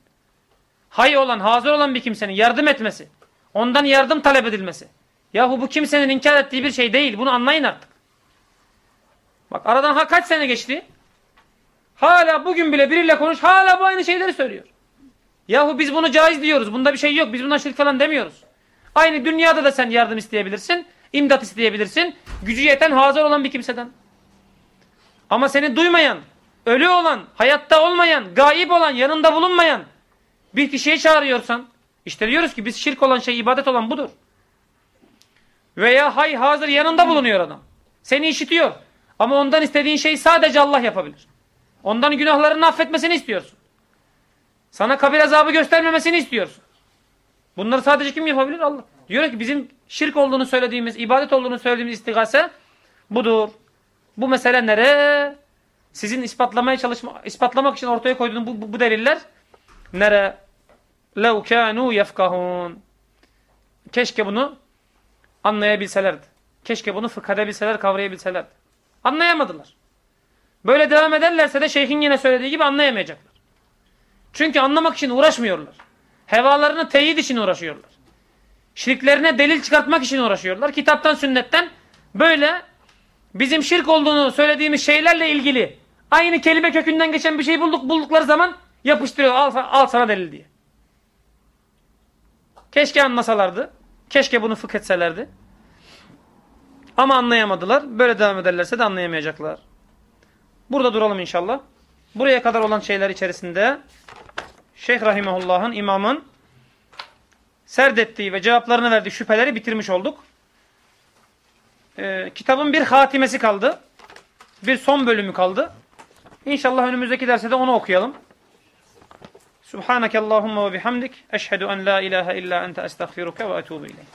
hay olan, hazır olan bir kimsenin yardım etmesi, ondan yardım talep edilmesi. Yahu bu kimsenin inkar ettiği bir şey değil. Bunu anlayın artık. Bak aradan ha kaç sene geçti? Hala bugün bile biriyle konuş, hala bu aynı şeyleri söylüyor. Yahu biz bunu caiz diyoruz. Bunda bir şey yok. Biz buna şirk falan demiyoruz. Aynı dünyada da sen yardım isteyebilirsin. imdat isteyebilirsin. Gücü yeten hazır olan bir kimseden. Ama seni duymayan, ölü olan, hayatta olmayan, gayip olan, yanında bulunmayan bir kişiye çağırıyorsan, işte diyoruz ki biz şirk olan şey, ibadet olan budur. Veya hay hazır yanında bulunuyor adam. Seni işitiyor. Ama ondan istediğin şey sadece Allah yapabilir. Ondan günahlarını affetmesini istiyorsun. Sana kabir azabı göstermemesini istiyorsun. Bunları sadece kim yapabilir? Allah. Diyor ki bizim şirk olduğunu söylediğimiz, ibadet olduğunu söylediğimiz istigase budur. Bu mesele nere? Sizin ispatlamaya çalışma, ispatlamak için ortaya koyduğunuz bu, bu, bu deliller nere? لَوْ كَانُوا يَفْقَهُونَ Keşke bunu anlayabilselerdi. Keşke bunu fıkh edebilseler, kavrayabilselerdi. Anlayamadılar. Böyle devam ederlerse de şeyhin yine söylediği gibi anlayamayacaklar. Çünkü anlamak için uğraşmıyorlar. Hevalarını teyit için uğraşıyorlar. Şirklerine delil çıkartmak için uğraşıyorlar. Kitaptan, sünnetten böyle bizim şirk olduğunu söylediğimiz şeylerle ilgili aynı kelime kökünden geçen bir şey bulduk buldukları zaman yapıştırıyor. Al, al sana delil diye. Keşke anlasalardı. Keşke bunu fıkh etselerdi. Ama anlayamadılar. Böyle devam ederlerse de anlayamayacaklar. Burada duralım inşallah. Buraya kadar olan şeyler içerisinde Şeyh Rahimahullah'ın, imamın serdettiği ve cevaplarını verdiği şüpheleri bitirmiş olduk. Ee, kitabın bir hatimesi kaldı. Bir son bölümü kaldı. İnşallah önümüzdeki derste de onu okuyalım. Subhaneke Allahumma ve bihamdik. Eşhedü en la ilahe illa ente estağfiruke ve etubu ileyh.